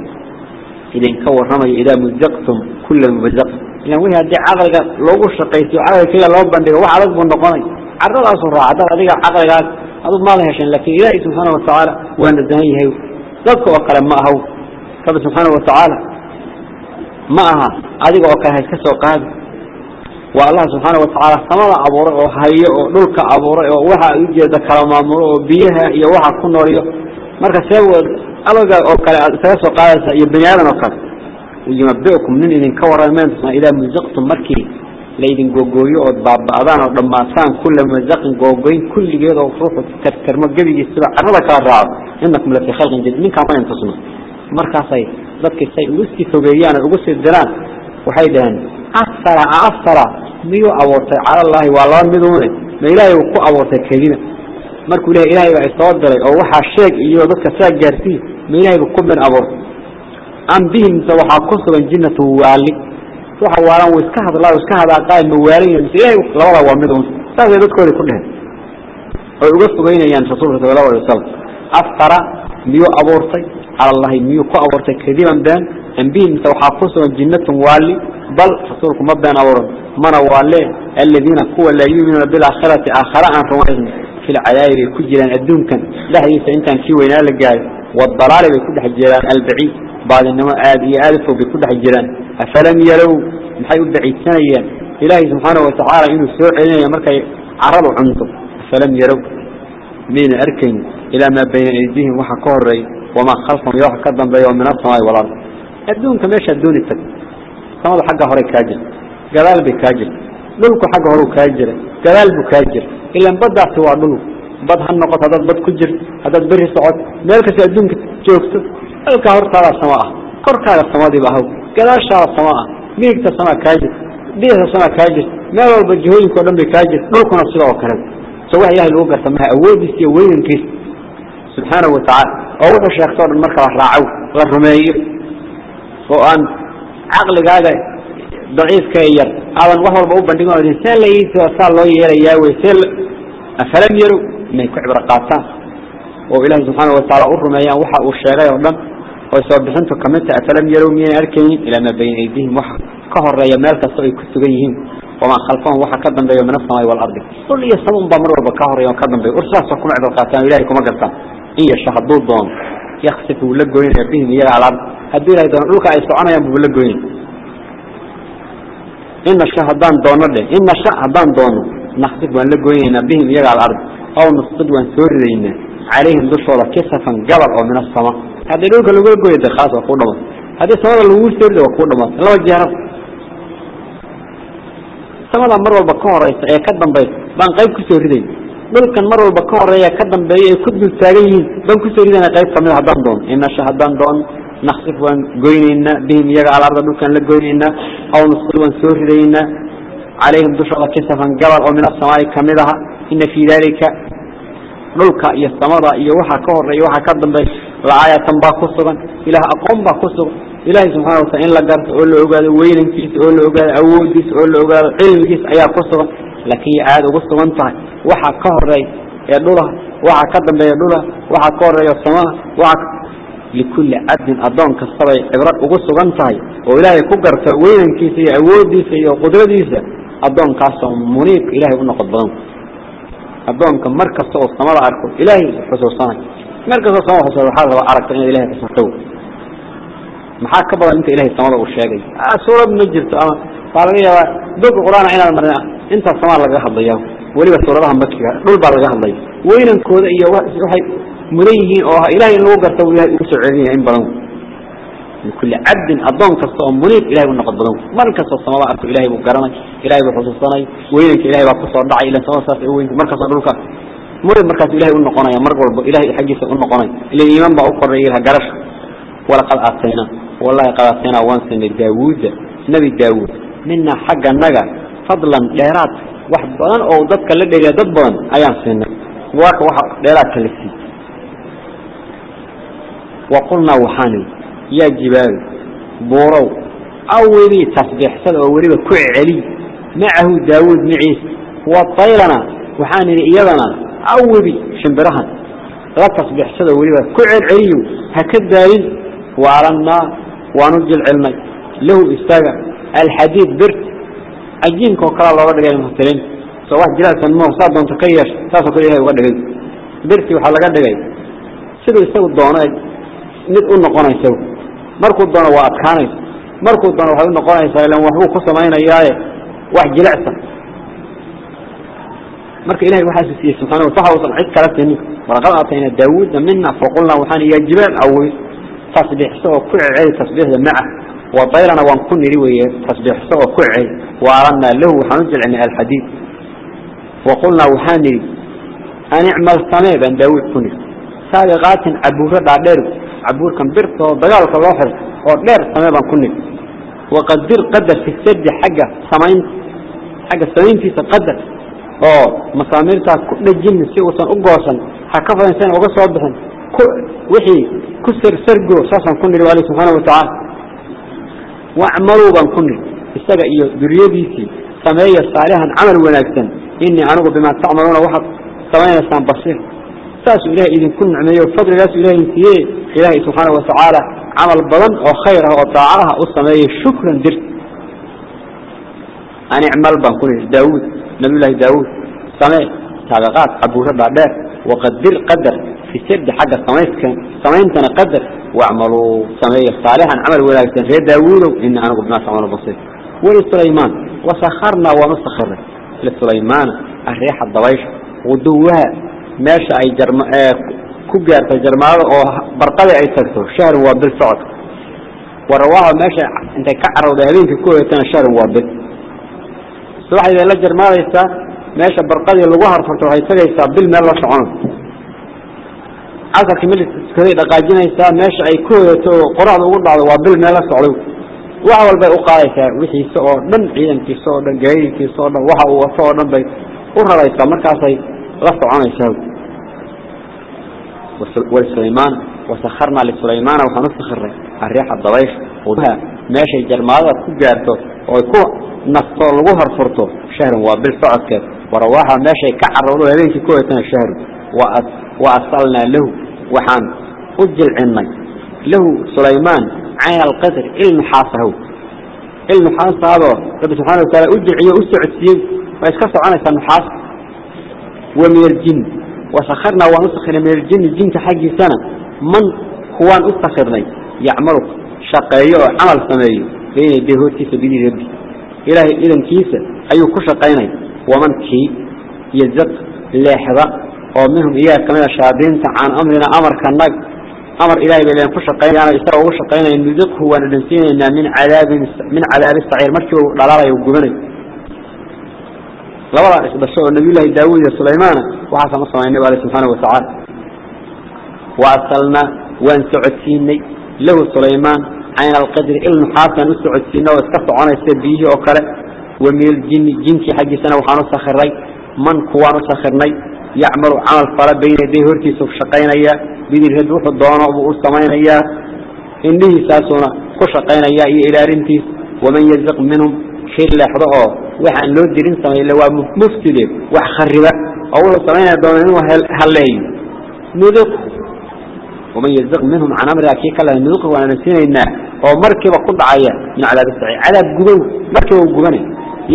إذا كور رمي إذا مزقتم كل المزق إذا وهي دي عقلك لو شقيت عقلك كلا لو بندق وعرض بندقوني عرض أصر عدد أديك عقلك هذا ما لها شيء لكن إلهي سبحانه وتعالى وأن الدنيا هي ذلك وقال ما هو رب سبحانه وتعالى معها أديك وقال waa allah subxaana watacaala samada abuuray oo hayo oo dhulka abuuray oo waxa ujeeda kala maamulo oo biyaha iyo waxa ku nool iyo marka see abaga oo kale aad isaga soo qaadaysa iyo bani aadan oo kale. Yunabiukum nin idinka waran idaa muziqtum markii laydin googooyo ood baaba'daan oo dhammaataan kulla mazaqin googoyn kulligeed oo ruuxu karkarmo gebigiisaba carrada kala raaco. Innakum la fii khalqin jadiid. Ninkaan tusno markaasay dadkii say ugu sii fogeeyaan oo ugu sii diraan waxay dhaheen afara afara miyuu abuurtay? Cala allaahi waa laba miduune ma ilaahay uu ku abuurtay keliina markuu ilahay ilaahay baa isoo diray oo waxaa sheeg iyo dadka saa gaarsiin ma ilaahay ku bin abuur am bihim mise waxaa ku sugan jinnatu waali waxa waalan wuu iska hadlaa iska hadaaqaay ma waalin mise ilaahay labada waa mid un saasay dadkooda ku dheheen oy uga fogeynayaan rasuulka sala allahu alay wasalam aftara miyuu abuurtay cala allahi miyuu ku abuurtay kadiban been am bihim mise waxaa ku sugan jinnatun waali bal rasuulku ma been abuuran mana waale aladiina kuwa laa yuuminuuna bilaakhirati aakhara aan rumaysna في العذاب كجلان الدنكا لا يسا انتان كي وينا لقاي والضلال بكل حجران البعيد بعد انما آد يآلفه بكل حجران أفلم يلو محي البعيد سنيا إلهي سبحانه وتعالى إنه سوء علينا مركا عرضوا عنده أفلم يلو من أركن إلى ما بين أيديهم وحا كوري وما خلفهم يوحا كدن بيوم من السماء والأرض الدنكا ماشا الدون التك سمد حقا هوري كاجل قلال بكاجل dhulku xagga horu kaa jira gadaal buu kaa jira ilaan baddaasi waa dhul bad ha noqoto haddaad bad ku jirto haddaad beri socod meel kasta adduunka joogto halkaa hortaada sama ah korkaaga samadiiba ahaw gadaashaada sama ah midigta samaa kaa jirta bidixda samaa kaa jirta meel walba jihooyinka o dhan bay kaa jirta dhulkuna sida oo kale so wax ilahay lagu garta maha awoodiisa iyo weynankiisa subxaanahu watacaala oo wuxuu sheegto o dhan marka la raaco la rumeeyo oo aan caqligaaga daciifka ee yar aadan wax walba u bandhigin oo see la ii saa loo yeelayaa wey see afalam yarow inay ku cibro qaataan oo ilaahay subxaana watacaala u rumeeyaan waxa uu sheegay oo dhan oo soo bixintu ka mid tahay afalam yarow miyayna arkaynin ilaa maa bayna ay iyo hadduu doono yaksif wuu la goynaya bihim iyaga alard hadduu ilahay doono dhulka ay soconayaan buu la goynay in nasha haddaan doono dheh in nasha haddaan doono naksif waan la goynaynaa bihim iyaga alard aw nusqid waan soo ridaynaa calayhim dushooda kisafan gabal oo min asama haddii dhulka lagula goya de khaas waa kuu dhamaat haddii samada lagu soo rida waa kuu dhamaatay laba jeera samada mar walba ka horeysa ee ka dambaysa baan qayb ku soo ridayn dhulkan mar walba ka horreeya ka dambeeya ay ku dul taagan yihiin. Baan ku soo ridayna qayb ka mid haddaan doono inasha haddaan doono naksif waan goynaynaa bihim iyaga alarda dhulkaan la goynaynaa aw nusqid waan soo ridaynaa calayhim dushooda kisafan gabal oo min asamaai ka mid aha. Ina fii dalika dhulka iyo samada iyo waxa ka horreeya waxa ka dambeeya lacaayatan baa ku sugan. Ilaah aqoon baa ku sugan. Ilaahay subxana watala in la garto oo la ogaado weynankiisa oo la ogaado awoodiisa oo la ogaado cilmigiisa ayaa ku sugan laakiin ya aada ugu sugan tahay waxa ka horreeya ee dhulaha waxa ka dambeeya dhulaha waxa ka horreeya samaha waxa likulli cabdin addoon kastabay cibro ugu sugan tahay oo ilaahay ku garto weynankiisa iyo awoodiisa iyo qudradiisa addoonkaasoo muniibka ilahay u noqod badan addoonka mar kasta oo samada arko ilaahay xusuusanay mar kastoo samada xusuusa waxaa rabaa aragto inaad ilahay xusuusto maxaa ka badan inta ilahay samada uu sheegay suurad ma jirto ama waa laga yaabaa doga qur'aan inaad marna intaas samaa lagaga hadlaya weliba suuradaha makiga dhul baa laga hadlaya weynankooda iyo waxay mudan yihiin oo ilahay in lagu garta ilahay ugu soo celinaya in badan. Likulli cabdin addoon kasta oo muniib ilahay u noqod badan. Mar kastoo samada arko ilahay buu garanay ilahay buu xusuusanay. Weynanka ilahay baa ku soo dhacay ila samada saas weynta mar kastoo dhulka. Muniib markaas ilahay u noqonaya mar walba ilahay xaggiisa u noqonay. Ila iimaan baa u koreeya ilaha garasha fadlan dheeraad wax badan oo dadka la dheriya dad badan ayaan siinay. Waaka waxa dheeraadka la siiyey waqulnaa waxaan yaa jibaalu buurow awidii tasbiixsada oo weliba ku celiy macahu daawuud maciisa wataylana waxaan idhi iyadana awidi shimbirahan la tasbiixsada weliba ku celceliyo ha ka daalin waalannaa waanu jilcilnay lahu isaga alxadiid birt cajiinkaoo kalaa looga dhigay mufasiriin soo wax jilaadsan mo saa doonto ka yeesha saasoo kale ilahay uga dhigay. Birtii waxaa laga dhigay siduu isagu doono mid u noqonaysa. Markuu doono waa adkaanaysa. Markuu doono waxay u noqonaysaa ilan waxbuu ku samaynayaaye wax jilicsan. Marka ilahay waxaasu siiyey subxana waxa usan cid kala tinin walaqad aatayna daawuuda mina faqulnaa waxaan yaa jibaal awoy tasbiixso oo ku ceceli tasbiixda maca lahu waxaan u jilcinay alxadiid. Waqulnaa waxaan nidhi an icmal samee baan daawuud ku nidhi saabiqaatin cabuuro dhaadheer cabuurkan birta oo dagaalka loo xiro oo dheer samee baan ku nidhi waqadir qadar fi sadi xagga samaynta xagga samayntiisa qadar oo masaamiirtaas ku dhejin si uusan u goosan ha ka fadansan uga soo bixin. Wixii ku sarsargo saasaan ku nidhi ali subxaana watacaala wacmaluu baan ku nidhi isaga iyo duriyadiisii sameeya saalixan camal wanaagsan inii anigu bimaa tacmaluuna waxaad samaynaysaan basiir saasuu ilahay idinku nicmeeyo fadligaasu ilahay siiye ilaahay subxaana watacaala camal badan oo khayr ah oo daacaha u sameeyey shukran dir an icmal baan ku nidhi daawuud nabiyullaahi daawuud samee saabaqaad cabuuro dhaadheer waqadir qadar fi sirdi xagga samayskan samayntana qadar wacmaluu sameeya saalixan camal wanaagsan reer daawuudow ini anigu bimaa tacmalu basiir wlisulaymaan wasakarnaa waanu sakiray lisulaymaana areexa dabaysha guduwaha meesha ay ku gaarto jarmaadada oo barqadii ay tagto shahrun waa bil socodka warawaaha meesha intay ka carowda habeenkii ku hoyatana shahrun waa bil subaxdii bay la jarmaadaysaa meesha barqadii lagu harfarto waxay tagaysaa bil meel la socono. Casarkii milkaday dhaqaajinaysaa meesha ay ku hoyato oo qoraxda ugu dhacdo waa bil meel la socdo. Wax walbay u qaadaysaa wixiisa oo dhan ciidankiisa oo dhan gaadiidkiisa oo dhan waxa uu wato oo dhan bay u raraysaa markaasay la soconaysaa wlisulaymaan wasakarnaa lisulaymaana waxaan u sakiray areexa dabaysha harfurha meeshay jarmaadada ku gaarto oo ku nafto lagu harfurto shahran waa bil socodkeed. Warawaaxa meeshay ka caroodo habeenkii kuwaytana shahru. Wa asalnaa lahu waxaan u jilcinnay lahu sulaymaan cayn alqasr ilmuxaasahu ilmuxaasaadoo rabbi subxaana wataala u jilciyo u socodsiiyey. Way iska soconaysaa nuxaas wa min aljin wasakarnaa waan u sakirnay min aljinni jinka xaggiisana. Man kuwaan u sakirnay yacmalu shaqeeyo oo camal sameeyo. Bayna yaday hortiisa bidii rabbi. Ilaahay idankiisa ayuu ku shaqaynaya wamankii yazaq leexda oo minhum iyaga kamida ah shaadiinta can amrina amarkanag amar ilahay bay ku shaqaynayaan isaga ugu shaqaynaya nudiqhu waanu dhansiinaynaa min cadaabin min cadaabi saciir markii uu dhalaalayo gubanayo labadaa isdhasho oo nabiyullaahi daawuud iyo sulaymaana waxaasa ma samaynay ba ale subxaana watacaala wa asalnaa waan socodsiinay lahu sulaymaan cayn alqadri il nuxaasaan u socodsiina oo iska soconaysa biyihii oo kale. Wa min iljinni jinkii xaggiisana waxaan u sakirnay man kuwaan u sakirnay yacmalu camal fala bayna yaday hortiisa shaqaynaya. Bidilhid wuxuu doono buu u samaynayaa indhihiisaasuuna ku shaqaynaya iyo ilaalintiis. Waman yaziq minhum kii leexdo oo waxaan loo dirin samayla waa mufside wax khariba. Oo wuxuu samaynaya doona inuu halleeyo nuduq ومن يزق منهم عن أمر كي كلا نذقه وأنا نسينا النار ومركب قد عيا من على السعي على قدو مركب قدواني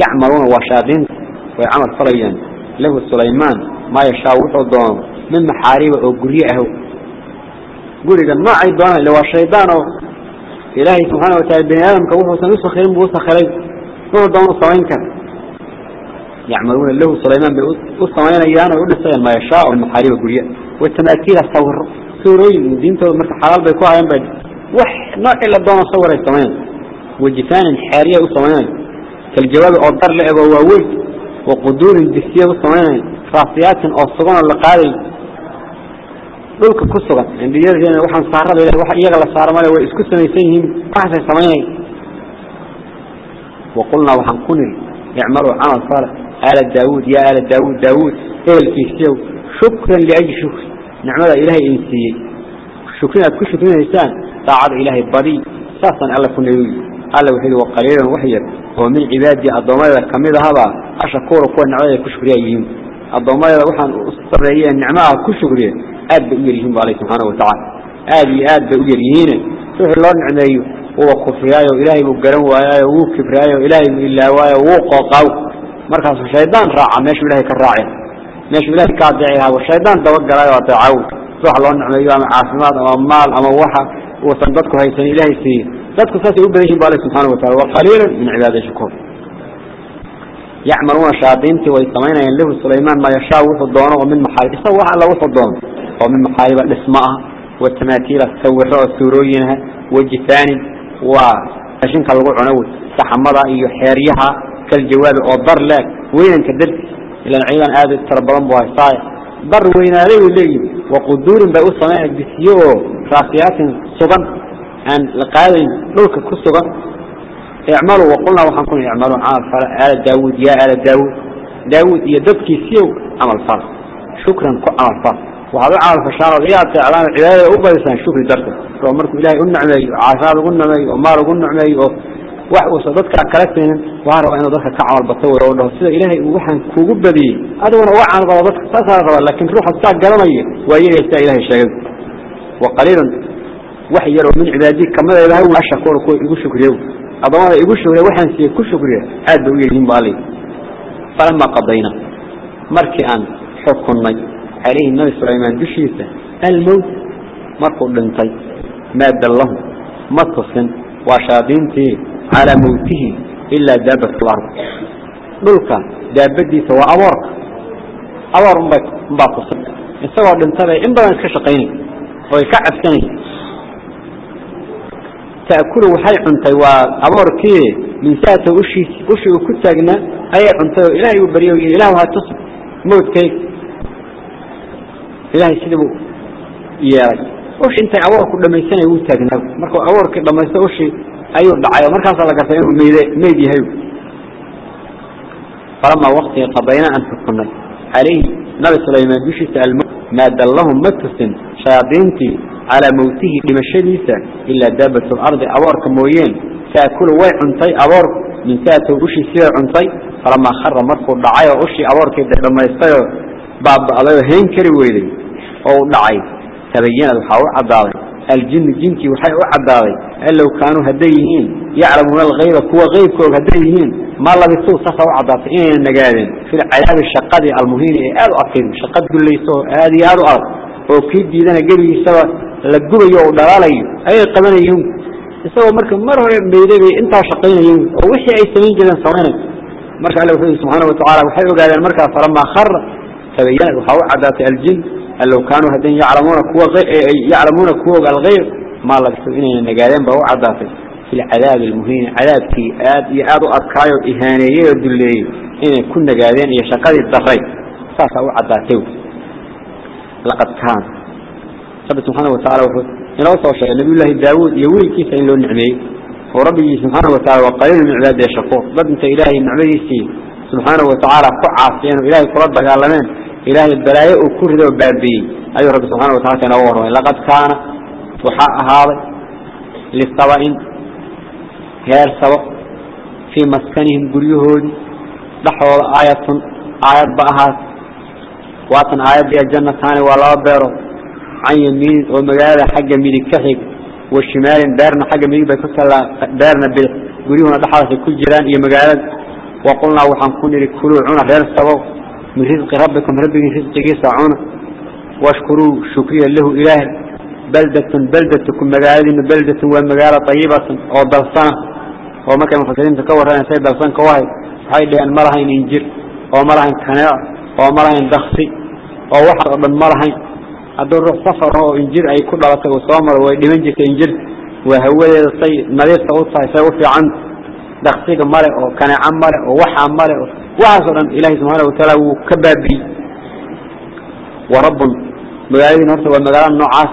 يعملون وشاغين ويعمل صليا له سليمان. ما يشاء وحضان من محاريب وقريعه قول إذا ما عيدوان لو الشيطان إلهي سبحانه وتعالى بني آدم كوحه سنسخرين بوسخرين وحضان الصليين كان. يعملون له سليمان بأسطمين أيانا. ويقول السلام ما يشاء. من محاريب وقريعه والتماثيل الصور. كثيرين دينته مرت حلال بيكو عين بعد وح نوع إلا دون صور الثمان وجثان حارية الثمان فالجواب أضر لأبوه وقدور الجثية الثمان فاصيات أصغون اللقالي ذلك كسرة عند يعني يرجع وح صار له وح يغلى صار ماله وإسكت من يسينهم بعث الثمان وقلنا وح نكون يعملوا عمل صار على داود يا على داود داود. إيه الكيشيو شكرا لأي شخص نعمة إلهي إنسي. شكرنا كل شكرنا إنسان. طاعة إلهي بري صاصا ألا كن يوم. ألا وحيد وقليلا وحيد. ومن عبادي الضمائر كميد هذا. أشكور كون نعمة كل شكريا الضمائر وحن أسترعي النعمة كل شكريا أدب إيريهم عليه سبحانه وتعالى. أدي أدب إيريهين روح الله نعمة وكفريايو إلهي بقرن وآيو وكفريايو إلهي إلا وآيو وقوقو مركز الشيطان راعى ماشي إلهي كالراعي meeshuu ilahay kaa adeecayaha shaydaan dabagalaayo waa tacaawun ruuxa loo nicmeeyo ama caafimaad ama maal ama waxa uusan dadku haysan ilaahay siiyo dadku saasay u badan yihiin bu alle subxaana watacala waqaliila min cibaadi shukuur yacmaluuna shaadiintii way samaynayaan lahu sulaymaan maa yashaa wuxuu doono oo min maxaarib isaga wax alla wuxuu doono oo min maxaariba dhismo ah wa tamaatiila sawiro oo suurooyinah wa ah, jifaanin waa rashinka lagu cuno wey saxamada iyo xeeryaha kaljawaada oo dar leeg weynanka darti إلى عيوان هذا تربلان بواي صايع بر وين عليه اللي وقدور بأو سماء بسيو فاسيات صغن عن القادم لولك كسبا اعملوا وقلنا وحنكم يعملوا. على داود يا على داود. داود يدبك سيو عمل فرق شكرا عمل فرق وهذا عارف شارع غياب إعلان العبادة. أبدا شكري درجة فأمركم إلهي قلنا عمي وعافار قلنا عمي ومار قلنا عمي wax uusan dadka kala keenin waana inuu dadka ka camal bato oo dhaho sida ilaahay uu waxaan kugu badiyay adiguna waa aan qabo dadka saasaan rabaa laakiin ruuxa saa garanaya waa yahay taa ilaahay sheegay waqaliilan wax yar oo min cibaadi kamada ilaahay waa shakor ku igu shukriyo adamada igu shukriyo waxaan si ku shukriyo aad buu yahay baali falama qadayna markii aan xukunay عليه النبي سليمان بشيسة الموت مرقو لنتي ما دلهم متصن وشابينتي على موته إلا دابة الأرض دولك دابدي سواء أورك أور مباتصن يسوى لنطي إن بدن كشقيني ويكعب سني تأكل وحي عنتي وأوركي من ساعة وشي وشي وكتاقنا أي عنتي إلهي وبريو إله هاتصن موت كيك ilaahay sidabuu yeelay ushi intay awoorku dhamaysanay uu taagnaa markuu awoorkii dhamaysto ushi ayuu dhacay oo markaasaa la gartay inuu meyd meyd yahay falamaa waqtiga qabayna aan xukunay calayhi nabi sulaymaan dushiisa almowt maa dallahum ma tusin shayaadiintii calaa mawtihi dhimashadiisa ilaa daabat lardi awoorka mooyeen taakulu way cuntay aboor min saatow ushii siday cuntay falamaa khara markuu dhacay oo ushii aboorkeeda dhammaystayoo baaba'day oo hayn kari weyday oo u dhacay tabayanad waxaa u caddaaday aljinu jinkii waxay u caddaaday an low kaanuu hadday yihiin yaclamuuna alkayba kuwa qeybkoog hadday yihiin ma labisuu saasa u caddaatay inayna nagaadeen. Fil cadaabi shaqadii almuhiini ee aad u adkayd shaqad gullaysa oo aad iyo aad u adag oo kii diidana gebigiisaba la gubayo o dhalaalayo ayay qabanayeen. Isagoo marka mar hore meeday bay intaa shaqaynayeen oo wixii ay samayn jireen samaynay marka alle wuxuu yihi subxaana watacaala waxay ogaadeen markaa falamaa khara tabayanad waxaa u caddaatay aljin an low kaanuu haddan yaclamuuna kuwa yaclamuuna kuwoog algayb maa labisu inayna nagaadeen baa u caddaatay fi lcadaabi almuhiini cadaabkii aad iyo aad u adkaayo ihaaneeyey oo dulleeyey inay ku nagaadeen iyo shaqadii daray saasaa u caddaatay laqad kaana rabbi subxaana wataala wuxuu inoo soo sheegay nabiyullaahi daawuud iyo wiilkiisa in loo nicmeeyey oo rabbigii subxaana ilaahay subxaana balaayo uu ku rido oo baabiiyey ayuu rabbi subxana watala inooga warramay laqad kaana waxaa ahaaday lisaba-in reer sabo fii maskanihim guryahoodii dhexdooda aayatun aayad ba ahaat waatan aayaddiiya jannataani waa laba beerood can yamiinin oo magaalada xagga midig ka xig wa shimaalin beerna xagga midig bay ku tallaa beerna bidix guryuhuna dhexdaasay ku jiraan iyo magaalada. Wa qulnaa waxaan ku nidhi kuluu cuna reer sabow min risqi rabbikum rabbigii risqigiisa cuna washkuruu shukriya lahu ilaahay baldatun baldatukum magaaladiina baldatun waa magaalo tayibatun oo dalsana oo markay mufasiriinta ka warranaysay dalsan ka wahay waxay dhaheen ma lahayn injir oo ma lahayn kaneeco oo ma lahayn daksi oo waxaas oo dhan ma lahayn hadduu ruux safar oo injir ay ku dhalatay uu soo maro way dhiman jirtay injir waa hawadeeda say nadiifta u tahay u waxaasoo dhan ilaahay subxaana watacaala wuu ka baabi'ey wa rabbun magaaladiina horta waa magaalo noocaas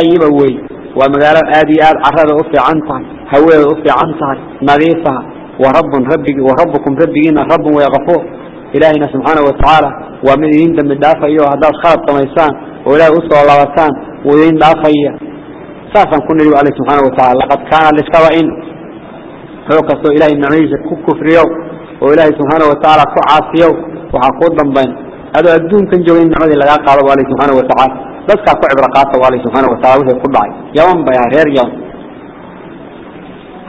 ayiba wey waa magaalo aad iyo aad carada u fiican tahay hawadeeda u fiican tahay nadiifaha. Wa rabbun rabbigi wa rabbukum rabbigiina rabbun way kafuur ilaahayna subxaana watacaala waa mid idin dambi dhaafayo haddaad khalad samaysaan oo ilaahay u soo labataan wuu idin dhaafaya. Saasaan ku nidhi ale subxaana watacala laqad kaana lisaba-in xoog kastoo ilahay nicmadiisa ku kufriyo oo ilaahay subxaana watacaala ku caasiyo waxaa kuu dambayn adoo adduunkan jooga in nicmadii lagaa qaado ale subxaana watacaala dadkaa ku cibro qaata ale subxaana watacala wixii ku dhacay. Yaman bay ahay reer yaman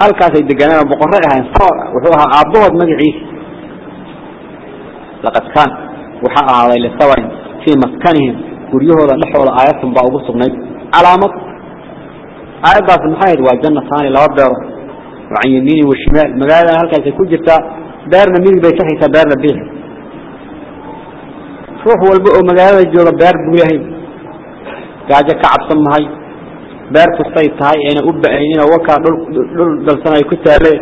halkaasay deganaan boqorray ahayn wuxuu ahaa aabbahood magaciisa laqad kaan. Waxaa ahaaday lisabain fii maskanihim guryahooda dhexooda aayatun baa ugu sugnayd. Calaamad. Aayaddaas maxay ahayd? Waa jannataani laba beero. Oo can yamiini wa shimaal. Magaalada halkaasay ku jirtaa beerna midig bay ka xigtaa beerna biixi ruux walba oo magaalada jooga beer buu yahay. Gaajo ka cabsan mahay. Beer kastay tahay ayna u ba'aynina wakaa dhul dhul dalsan ay ku taale.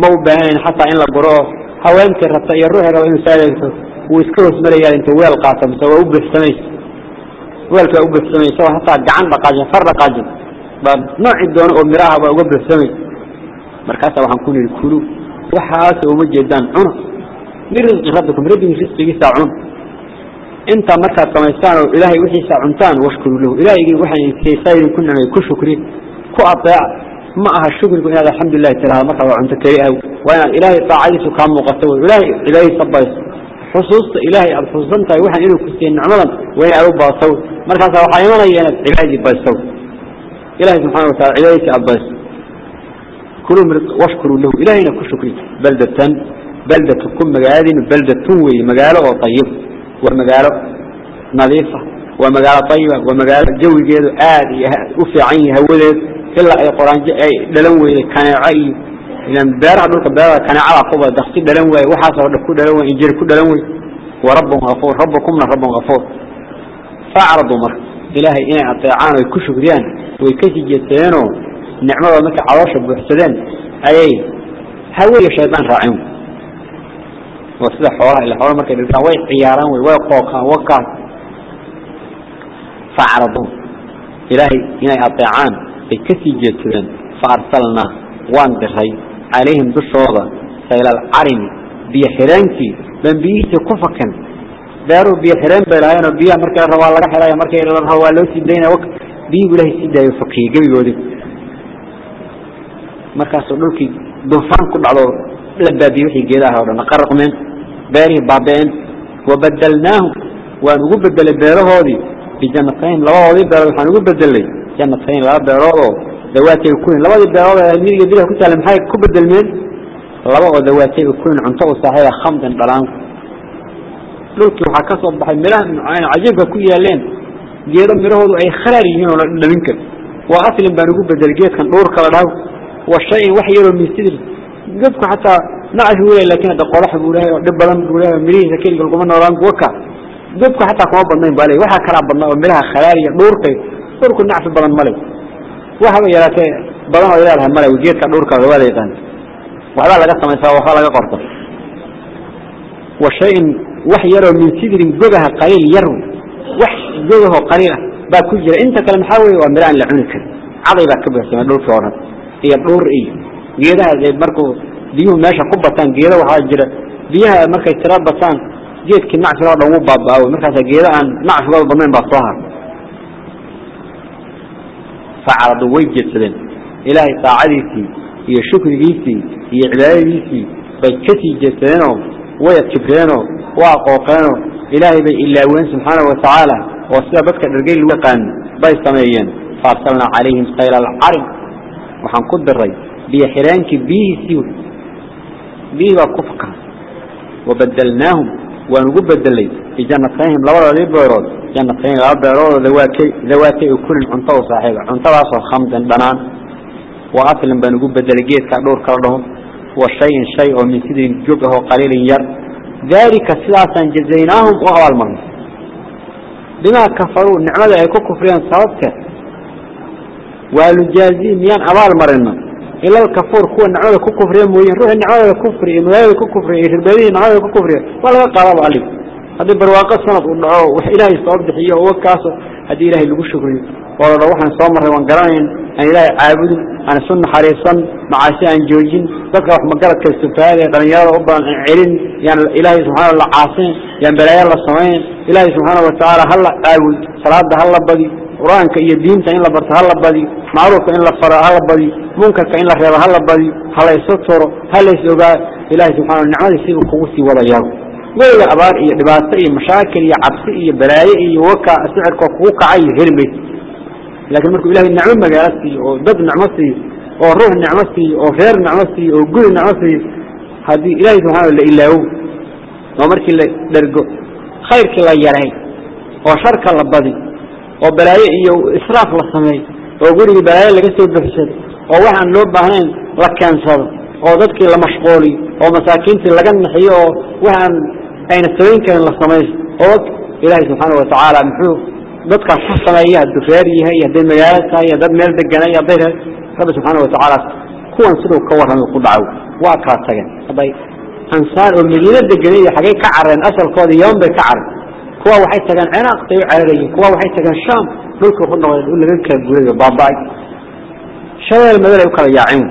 Ma u baahanayn xataa in la guro. Oo haweenkii rabta iyo ruuxii raba inuu saadeegto wuu iska hoosmarayaa inta weel qaato mise waa u buuxsamaysa weelkaa u buuxsamaysa oo hataa gacan dhaqaajin far dhaqaajin baa nooci doono oo miraha baa uga buuxsamay markaasa waxaan ku nihi kulu waxaas uma jeedaan cuna min risqi rabbikum rabbigii risqigiisa cun intaa markaad samaystaan oo ilaahay wixiisa cuntaan washkuru lahu ilaahaygi waxaan kaysaa idinku nimay ku shukri ku adeeca ma aha shukrigu inaad alxamdulilahi tirahdo markaa waa cunto keli ah waa inaad ilaahay daacadiisu kaa muuqato ilaahay cibaadadiisa bayso xusuusta ilaahay aada xusuusan tahay waxaan inuu ku siiyey nicmadan waa in aad u badato markaasa waxaa imanaya inaad cibaadadii bayso ilahay subxana watala cibaadadiisa aad bayso kulu washkuru lahu ilahayna ku shukri baldatan baldatukum magaaladiinu baldatun weeye magaalo oo ayib waa magaalo nadiifa waa magaalo ayiba waa magaalo jawigeedu aad iyo u fiican yahay hawadeedu ilaa ay qoraanjo ay dhalan weyday kaneeco iyo beeraha dhulka beerada kaneecada kuba daksi dhalan waaye waxaasoo dhan ku dhalan way injiri ku dhalan wey wa rabbun afuur rabbukumna nicmadooda markay caloosha buuxsadeen ayay hawaiyo shaydaan raacin waa sida xoolaha ila xoolaha markay dhirtaan way ciyaaraan wey way qookaan wakaas faacraduun ilaahay inay adeecaan ay ka sii jeedsadeen. Fa arsalnaa waan diray calayhim dushooda. Saylal carimi biyo xireenkii baan biyihiisa ku fakan. Beeruhu biyo xireen bay lahaayeenoo biyaha markii la rabo waa sii sii مركز دولكي دوفان كدعو لبابي وحي جيلها ورنا قرق من باري بابين وبدلناه ونقو بدل بيره هذي بجنطين لواء هذي بيره هذي نقو بدلي جنطين لواء بيره دواتي الكون لواء بيره هذي المير يدريه كنت ألم حاجة كو بدل من لواء دواتي الكون عمتقو صاحية خمدا بلان دولكي وحكاس وضحي ملاه من عجيبه كو يالين جيلا ميره هذي خلاليين ولا ننكر وعطل بانقو بدل جيت كان دور كالراو wa shayin wax yaroo min sidr gedku xataa nacash buu lehay laakiin hadda qodax buu lehay oo dhib badan buu lehay mirihiisa keliga laguma noolaan kuwa ka gedku xataa kuma badnayn baa le waxaa kalaa badnaa oo miraha khalaal iyo dhuurkay dhuurku nacfi badan male waxaba yaraatee badan oo leedahay male geedka dhuurka waa la yaqaan waxbaa laga samaysaa waxba laga qorto. Wa shayin wax yaroo min sidrin gogaha qaliil iyo dhuur iyo geedaha markuu biyuhu meesha ku bataan geeda waxaa jira. Biyaha markay tira bataan geedkii nacfiga dhan wuu baaba'aw markaasa geeda aan nacfigooda badnayn baa soo har facaladu way jeedsadeen ilaahay daacadiisii iyo shukrigiisii iyo cibaadadiisii bay ka sii jeedsadeenoo way adkibreenoo waa qooqeenoo ilaahay bay ilaaween subxaanahu watacaala oo sida dadka dhargey lagu yaqaan bay sameeyeen. Faarsalnaa calayhim sayla alcarim waxaan ku diray biyo xireenkii biyihiisii biyihii baa ku fakaa wabadalnaahum waan ugu bedelay bijanatayhim labadoodii beerood. Janatayn laba beerood oo dawaakay dawaatay ukulin cunto u saaxiiba. Cuntadaasoo khamdan dhanaan. Wa aslin baan ugu bedelay geedkaa dhowrka la dhaho wa shayin shay oo min sidrin joog ahoo qaliilin yar. Daalika sidaasaan jazaynaahum u abaalmarnay. Bimaa kafaruu nicmada ay ku kufriyeen sababteed waa lujaazi miyaan abaal marino? Ila alkafuur kuwa nicmada ku kufriya mooyeen ruuxii nicmadooda kufriya iyo magaalada ku kufriya iyo rirbeedihii nicmadooda ku kufriya waa laga qaadaba allig haddii barwaaqo sanad uu dhaco wax ilaahay soo bixiyo uga kaaso haddii ilaahay lagu shukriyo. Oo la dha waxaan soo marray waan garanayn aan ilaahay caabudin aan isu naxariisan macaasi aan joojin dadka wax magaradka istifaada ee dhalinyarada u badan aan celin qur'aanka iyo diinta in la barto ha la badi. Macruufka in la faro ha la badi. Munkarka in la reebo ha la badi. Ha la isu turo ha la is ogaa. Ilaahay subxana nicmadii siduu kugu sii wadayaa weliga abaar iyo dhibaato iyo mashaakil iyo cabsi iyo balaaye iyo waka sicirkoo kugu kacay heli maysa laakiin markuu ilahay nicmo magaalo siiyo oo dad nicmo siiyo oo ruux nicmo siiyo oo reer nicmo siiyo oo guri nicmo siiyo haddii ilaahay subxaana la ilaawo oo markii la dhergo khayrkii la yaray oo sharka la badi oo balaaye iyo israaf la sameey oo gurigii balaaye laga soo buxsado oo waxaan loo baahnayn la keensado oo dadkii la mashquuliyo oo masaakiintii laga naxiyo oo waxaan ayna samayn karin la samayso oo ilaahay subxaana watacaala muxuu dadkaas ku sameeya hadduu reer yahay hadday magaalo tahay dad meel deganay hadday reer rabbi subxaana watacaala kuwan siduu ka warramay ku dhacow. Waa kala tageen hadday ansaar oo madiine deganay iyo xaggay ka careen asalkooda yaman bay ka careen kuwa waxay tageen ciraaq tay u cararayeen kuwa waxay tageen shaam dhulkii ku noqday dhul laga kala guray baaba'ay shabeel madal ay u kala yaaceen.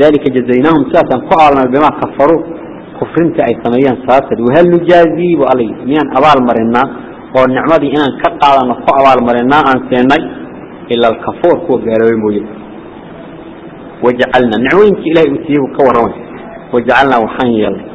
Dalika jazaynaahum sidaasaan ku aalnay bimaa kafaruu kufrinta ay sameeyeen sababteed wahal nujaazi bu alla yidhi miyaan abaal marinaa? Oo nicmadii inaan ka qaadano ku abaal marinaa aan siinay ila alkafuur kuwa gaaloobay mooye. Wajacalnaa nicmooyinkii ilahay uu siiyey buu ka warramay wajacalnaa waxaan yeelnay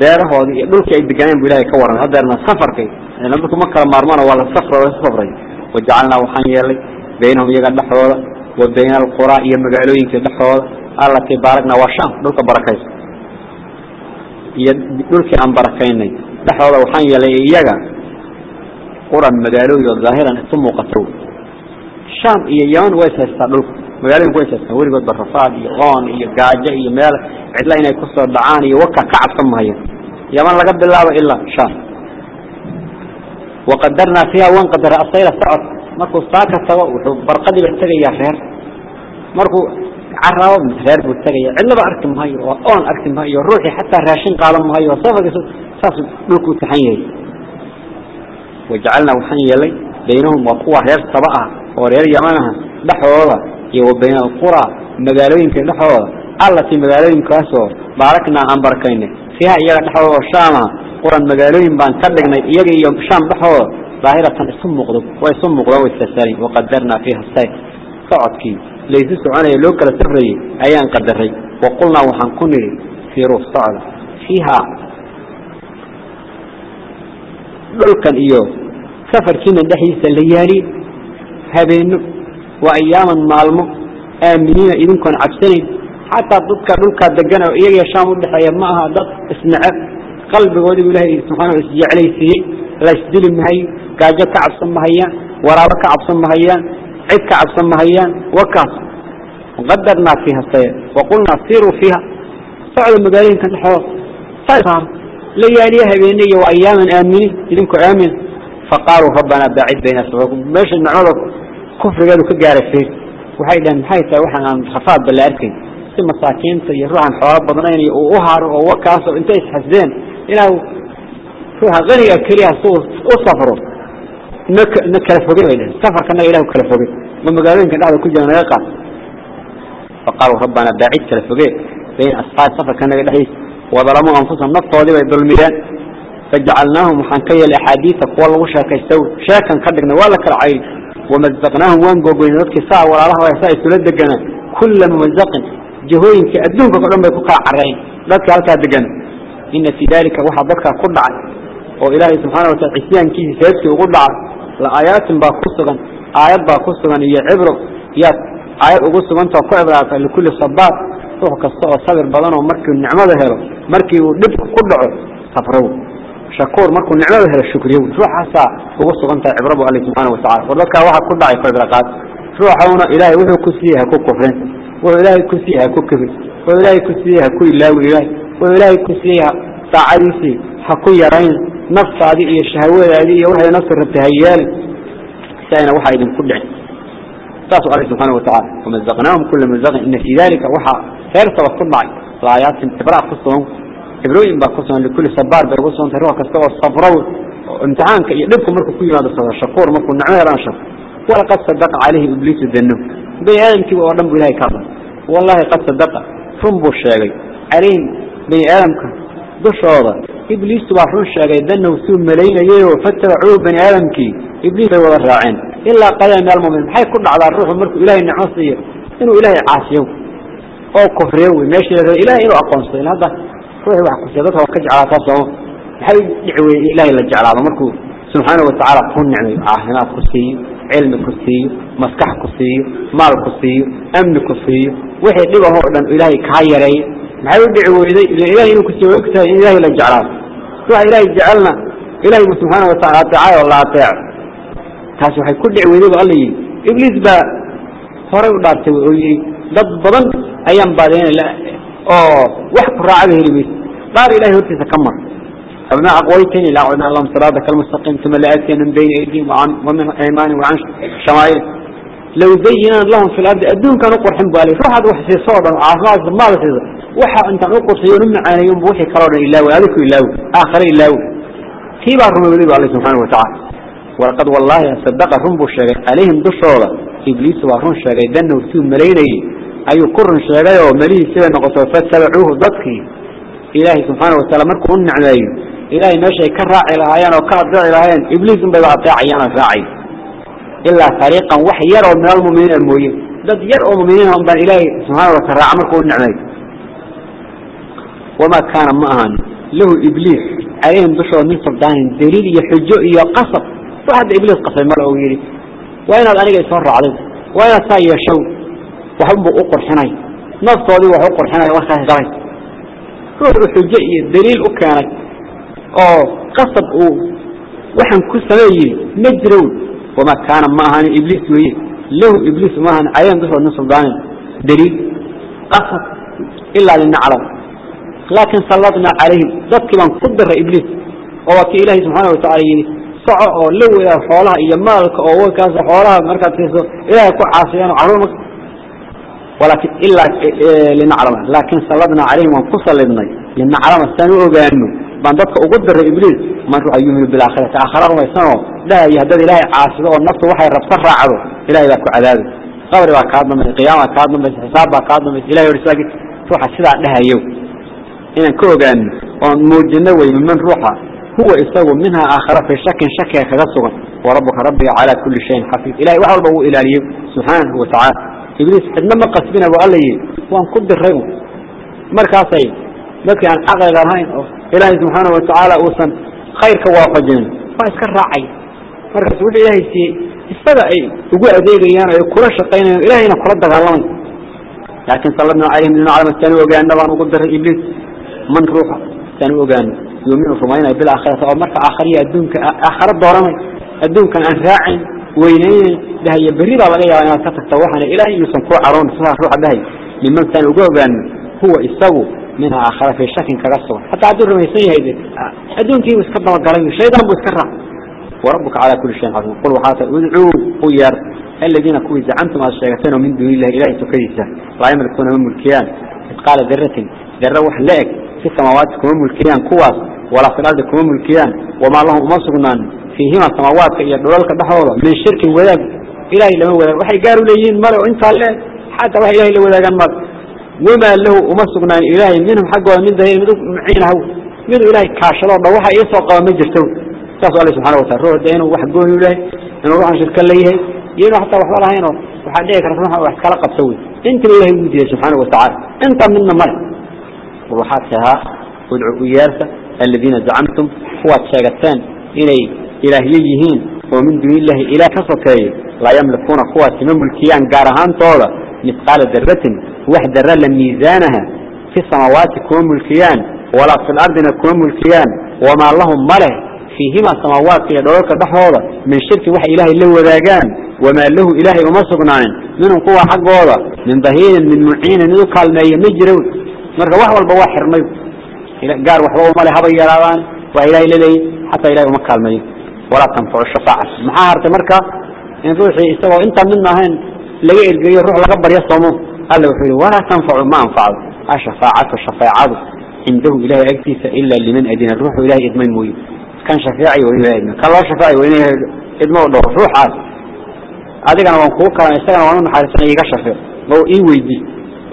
beerahoodii iyo dhulkii ay deganeen bu ilahay ka warramay hadeerna safarkay dadku ma kala maarmano waa la safra la safray. Wajacalnaa waxaan yeelnay baynahum iyaga dhexdooda wa bayna alquraa iyo magaalooyinka dhexdooda. Allatii baaragna waa sham dhulka barakaysa iyo dhulkii aan barakaynay dhexdooda waxaan yeelay iyaga quran magaalooyin oo zaahiran isu muuqato sham iyo yaman way is haystaa dhulka magaalooyinku way is haystaa weligood barafaad iyo oon iyo gaajo iyo meel cidla inay ku soo dhacaan iyo waka ka cabsan mahayaan yaman laga bilaabo ilaa sham waqadarnaa fiiha wan qadara asayla socod. Markuu saaka tago wuxuu barqadiiba tegayaa reer. Markuu carabo reer buu tegaya cidlaba arki mahayo oo oon arki mahayo ruuxii xataa raashin qaadan mahayo oo safarkiisu saas dhulku taxan yahay. Wajacalnaa waxaan yeelay baynahum waa kuwa reer saba ah oo reer yaman ah dhexdooda iyo wa bayna alqura magaalooyinka dhexdooda. Allatii magaalooyinkaasoo baaraknaa aan barakaynay fiiha iyaga dhexdooda oo shaama quran magaalooyin baan ka dhignay iyaga iyo shaam dhexdooda. Daahiratan isu muuqdo way isu muuqdaan way isasaarin waqadarnaa fiiha sayr socodkii laysu soconaya loo kala safrayey ayaan qadaray waqulnaa waxaan ku nidhi fiiruu socda. Fiihaa dhulkan iyo safarkiina dhexdiisa la yaali habeeno waa ayaaman maalmo aaminiina idinkoon cabsanayn. Xataa dadka dhulkaa degan oo iyaga shaam udhexeeya ma aha dad isnaceb qalbigoodibu ilaahay subxaana isjeclaysiiyey. La isdili mahayo gaajo ka cabsan mahayaan waraabo ka cabsan mahayaan cid ka cabsan mahayaan wakaas qadarnaa fiiha sayr waqulnaa siruu fiiha. Socda magaalooyinka dhexdooda. La yaaliya habeene iyo waa ayaaman aaminiin idinkoo aamin. Faqaaluu rabbanaa kufrigeedu ka gaaray fayd waxay dhaheen maxay tahay waxaan aan khafaadba la arkayn si masaakiinta iyo ruuxan xoolo badnayn iyo uu u haro oo wakaasoo intay isxasdeen inaa ruuxa aniga keliya si u safro na kala foge bay dhaheen safarka naga ilah kala foge ma magaalooyinka dhada ku jira naga qaad faqaaluu rabbana baacid kala foge. Bayna asxaab safarka naga dhexdiisa wadalamuu anfusahum naftoodii bay ومزقناهم وانقوا بين ذلك ساعة ولا الله ويساء سلدقنا كل ممزق جهوين كأدوك كلهم يكوكا عرين ذلك هلك دقنا إن في ذلك واحد ذكر قدعا وإلهي سبحانه وتعالى عسيان كيه سيبكي وقدعا لآيات باقصغا آيات باقصغا هي عبر يا آيات أقصغا توقع عبرات لكل صبار ruux kasta oo sabir badan oo markii nicmada helo markii uu dhib ku dhaco safrow shakuur markuu nicmada helo shukriyo ruuxaasaa ugu sugantay cibradu alle subxaana watacaala war dadkaa waxaa ku dhacay faydraqaad ruuxauna ilaahay wuxuu ku siiyey ha ku kufrin wuxuu ilaahay ku siiyey ha ku kibin wuxuu ilaahay ku siiyey ha ku ilaawi ilaahay wuxuu ilaahay ku siiyey saacadiisii ha ku yarayn naftaadii iyo shahawadaadii iyo waxay naftu rabtay ha yeelin si ayna waxa idinku dhicin saasuu alle subxaana watacaala wamazaqnaahum kula mazaqin ina fii dalika waxaa reer saba ku dhacay laayaatin cibraa ku sugan khibrooyin baa ku sugan likuli sabaar bay ugu sugantay ruux kasta oo sabro imtixaanka iyo dhibku markuu ku yimaado sabro shakuur markuu nicmo helaan shakr walaqad sadaqa calayhi ibliisu danahu bani aadamkiiba oo dhan buu ilahay ka hadlay. Wallaahi qad sadaqa. Run buu sheegay. Calayhim bani aadamka dushooda. Ibliisu baa run sheegay danahu suu malaynayayoo fatabacuu bani aadamkii ibliis bay wada raaceen. Ilaa qaliila min almuminiin maxay ku dhacdaa ruuxu markuu ilahay nicmo siiyo? Inuu ilaahay caasiyo oo korreeyo wey meesha ilahay inuu aqoonsado hadda روحي واحد كسيدته وكجع على تصوه حي دعوي إلهي لجع على مركو سبحانه وتعالى كون نعمي عاهنات كسي علم كسي مسكح كسي مال كسي أمن كسي وحي لبه هو إلهي كايري حي دعوي إلهي إنه كسي وكسي إلهي لجع على روح إلهي جعلنا إلهي سبحانه وتعالى تعالى والله تعالى taas waxay ku dhici weyday ba alla yidhi ibliis baa horay u dhaartay oo yidhi dad badan ayaan baadiyana oo wax ku raacada heli maysa dhaar ilahay hortiisa ka mar فبما أقويتني لا عدنا اللهم صراطك المستقيم ثم لآتينا من بين أيديهم وعن ومن أيمانهم وعن شمائل لو زينا لهم في الأرض أدون كانوا قرحين بالي روح هذا وحسي صوبا وعافاظ ما بسيطة وحا أنت نقر سيون معنا يوم بوحي كرارنا إلاو ألف إلاو آخر إلاو كيف أرمى بذيب الله سبحانه وتعالى ولقد والله صدق رنبو الشيء عليهم دشورة إبليس وارون شيء دنه وسيو مليني أي قرن شيء ومليه سيدا نقصوا فاتبعوه ضدكي ilaahay subxaana wataala markuu u nicmeeyo ilaahay meeshay ka raaci lahaayeen oo ka addeeci lahaayeen ibliis unbayba adeecayaanaan raacay. Ilaa fariiqan wax yar oo minal muminiina mooye. Dad yar oo muminiina ah unbaan ilaahay subxaana wataala raaca markuu u nicmeeyo wamaa kaana ma ahan lahu ibliis calayhim dushooda min sultaanin daliil iyo xujo iyo qasab. Wax hadda ibliis qasay male oo yidhi. Waa inaad aniga isoo raacday waa inaad saa yeeshow waxunbuu u qurxinay. Naftoodii wax u qurxinay warkaas galay ruuxu xujo iyo daliil u keenay oo qasab uu waxaan ku sameeyey ma jirow. Wamaa kaana ma ahan ibliis weeye. Lahu ibliis ma ahan calayhim dushooda suldaanin daliil qasab ilaa linaclam laakin salladnaa calayhim dadkii baan ku diray ibliis. Oo waa kii ilaahay subxaana watacaala yidhi soco oo la xoolaha iyo maalka oo wakaas xoolaha markaad fiirso ilaahay ku caasiyaanoo carruur salidnay linaclama saan u ogaano baan dadka ugu diray ibliis man ruuxa yuuminu bilaakhirati aakhara rumaysanoo dhahaya haddaad ilaahay caasido oo naftu waxay rabta raacdo ilahay baa ku cadaabi qabri baa kaa dambaysa qiyaama kaa dambaysa xisaab baa kaa dambaysa ilahay hor islaagi ruuxa sidaa dhahayo inaan ka ogaano oon muujino wey miman ruuxa هو يسوي منها آخر في شك شك كغسوا وربك ربي على كل شيء حفيظ إلهي وحول بو إلى اليوم سبحانه وتعالى ibliis cidna ma qasbina bu alla yidhi. Waan ku diray markaasay dadkii aan caqliga lahayn oo ilaahay subxaana watacaala uusan khayrka waafajin waa iska raacay. Markaas wuxuu ilaahay siiyey. Isaga ay ugu adeegayaan ay kula shaqaynayaan ilahayna kula dagaalamay laakiin salladnaa calayhim linaclama sitaan u ogaana baan ugu diray ibliis. Man ruuxa sitaan u ogaano yuuminu rumaynaya bilaakhirata oo marka aakhariya adduunka aakhara وينين ده هي بريبة ولا يا أنا كتبت توحنا إلهي يسون عرون فيها روح ده لمن كان وجوبا هو يسوي منها آخر في الشك كرسوا حتى عدو الرميسية هذه أدون كي مسكبنا شيء ده مسكرة. وربك على كل شيء عظيم قل وحاط ادعوا قير الذين كوي زعمتم على الشيطان من دون الله إلهي تكيسه لا يملكون من ملكيان. قال ذرة. ذرة وحلاك في السماوات كون ملكيان. كواس. ولا في الأرض كم ملكيان وما لهم مصرنا فيهما السماوات يدولك بحوضة من شرك وذاك إلهي لما وذاك وحي قالوا ليين مروا انت الله حتى وحي إلهي لو وذاك مر وما له مصرنا إلهي منهم حقه من ذهين معينه من إلهي كاشلون وحي يسوق ومجرته تاسو الله سبحانه وتعالى روح ده إنه واحد قول له إنه روح شركة ليه ينو حتى واحد الله هنا واحد ليه كرفنا واحد كلا قد سوي أنت الله يودي سبحانه وتعالى أنت منا مر وروحاتها ودعوا إيارسة الذين زعمتم هو تشاقتان إلي إلهيين ومن دون الله إله كسوكي لا يملكون قوة من ملكيان قارهان طولة مثقال ذرة واحد ذرة ميزانها في السماوات كون ملكيان ولا في الأرض كون ملكيان وما لهم مله فيهما سماوات في دولك دحوضة من شرك وحي إلهي اللي وذاقان وما له إلهي وما سقنان منهم قوة حق وضع من ظهير من معين gaar waxba uma le habay yaraadaan waa ilahay laleeyay xataa ilahay uma kaalmayo. Walaa tanfacu shafaacat maxaa hartay marka? In ruuxii isagoo intaan midna ahayn laga ergeeyo ruux laga baryo soomo. Alla wuxuu yihi walaa tanfacu ma anfacdo ashafaacatu shafeecadu cindahu ilahay agtiisa ilaa liman adina ruuxuu ilahay idmay mooye. Kan shafeecay waa inuu idmo kan loo shafeecay waa inuu idmo u dhowr ruuxaas. Adigana waan kuu kalan isagana waan u iga shafeec oo ii weydi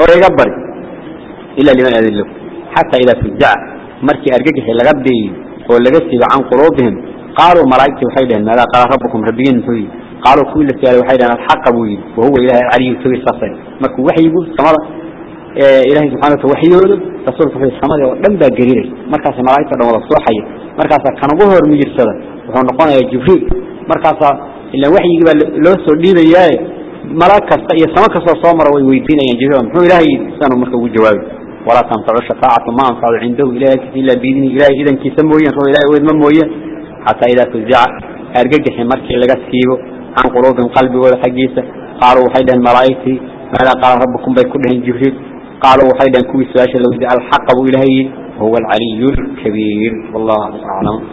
oo iga bari. Ilaa liman adin lahu xataa idaa turjaca markii argagixi laga biiyo oo laga siibo can quluubihim qaaluu malaa'igtii waxay dhaheen maadaa qaala rabbukum rabbigiin muxuu yidhi qaaluu kuwii la suaalay waxay dhaheen alxaqa buu yidhi wahuwa ilaahay alcaliyu togi saasay markuu waxyigu samada ilaahay subxana wata waxyoodo rasuulku wuxuu samadii oo dhan baa gariiraysa markaasa malaa'igta dhan wada sooxaya markaasaa kanugu hor miyirsada wuxuu noqonayaa jibriil markaasaa ilaan waxyigii baa loo soo dhiibayaaye malaag kasta iyo samo kastoo soo mara way weydiinayaan jibriil muxuu ilaah yidhi sidaanu marka ugu jawaabi ولا تنفع الشفاعة ما أنفع عنده. إلهي إلا بإذن إلهي إذن كي سمويا إلهي وإذن مويا حتى إذا فزع أرجح مركي لقى سكيبه عن قلوب قلبي ولا حقيسة قالوا حيدا ملائكتي ماذا قال ربكم بكلهم جبريل قالوا حيدا كوي سواشا لو الحق أبو إلهي هو العلي الكبير. والله أعلم.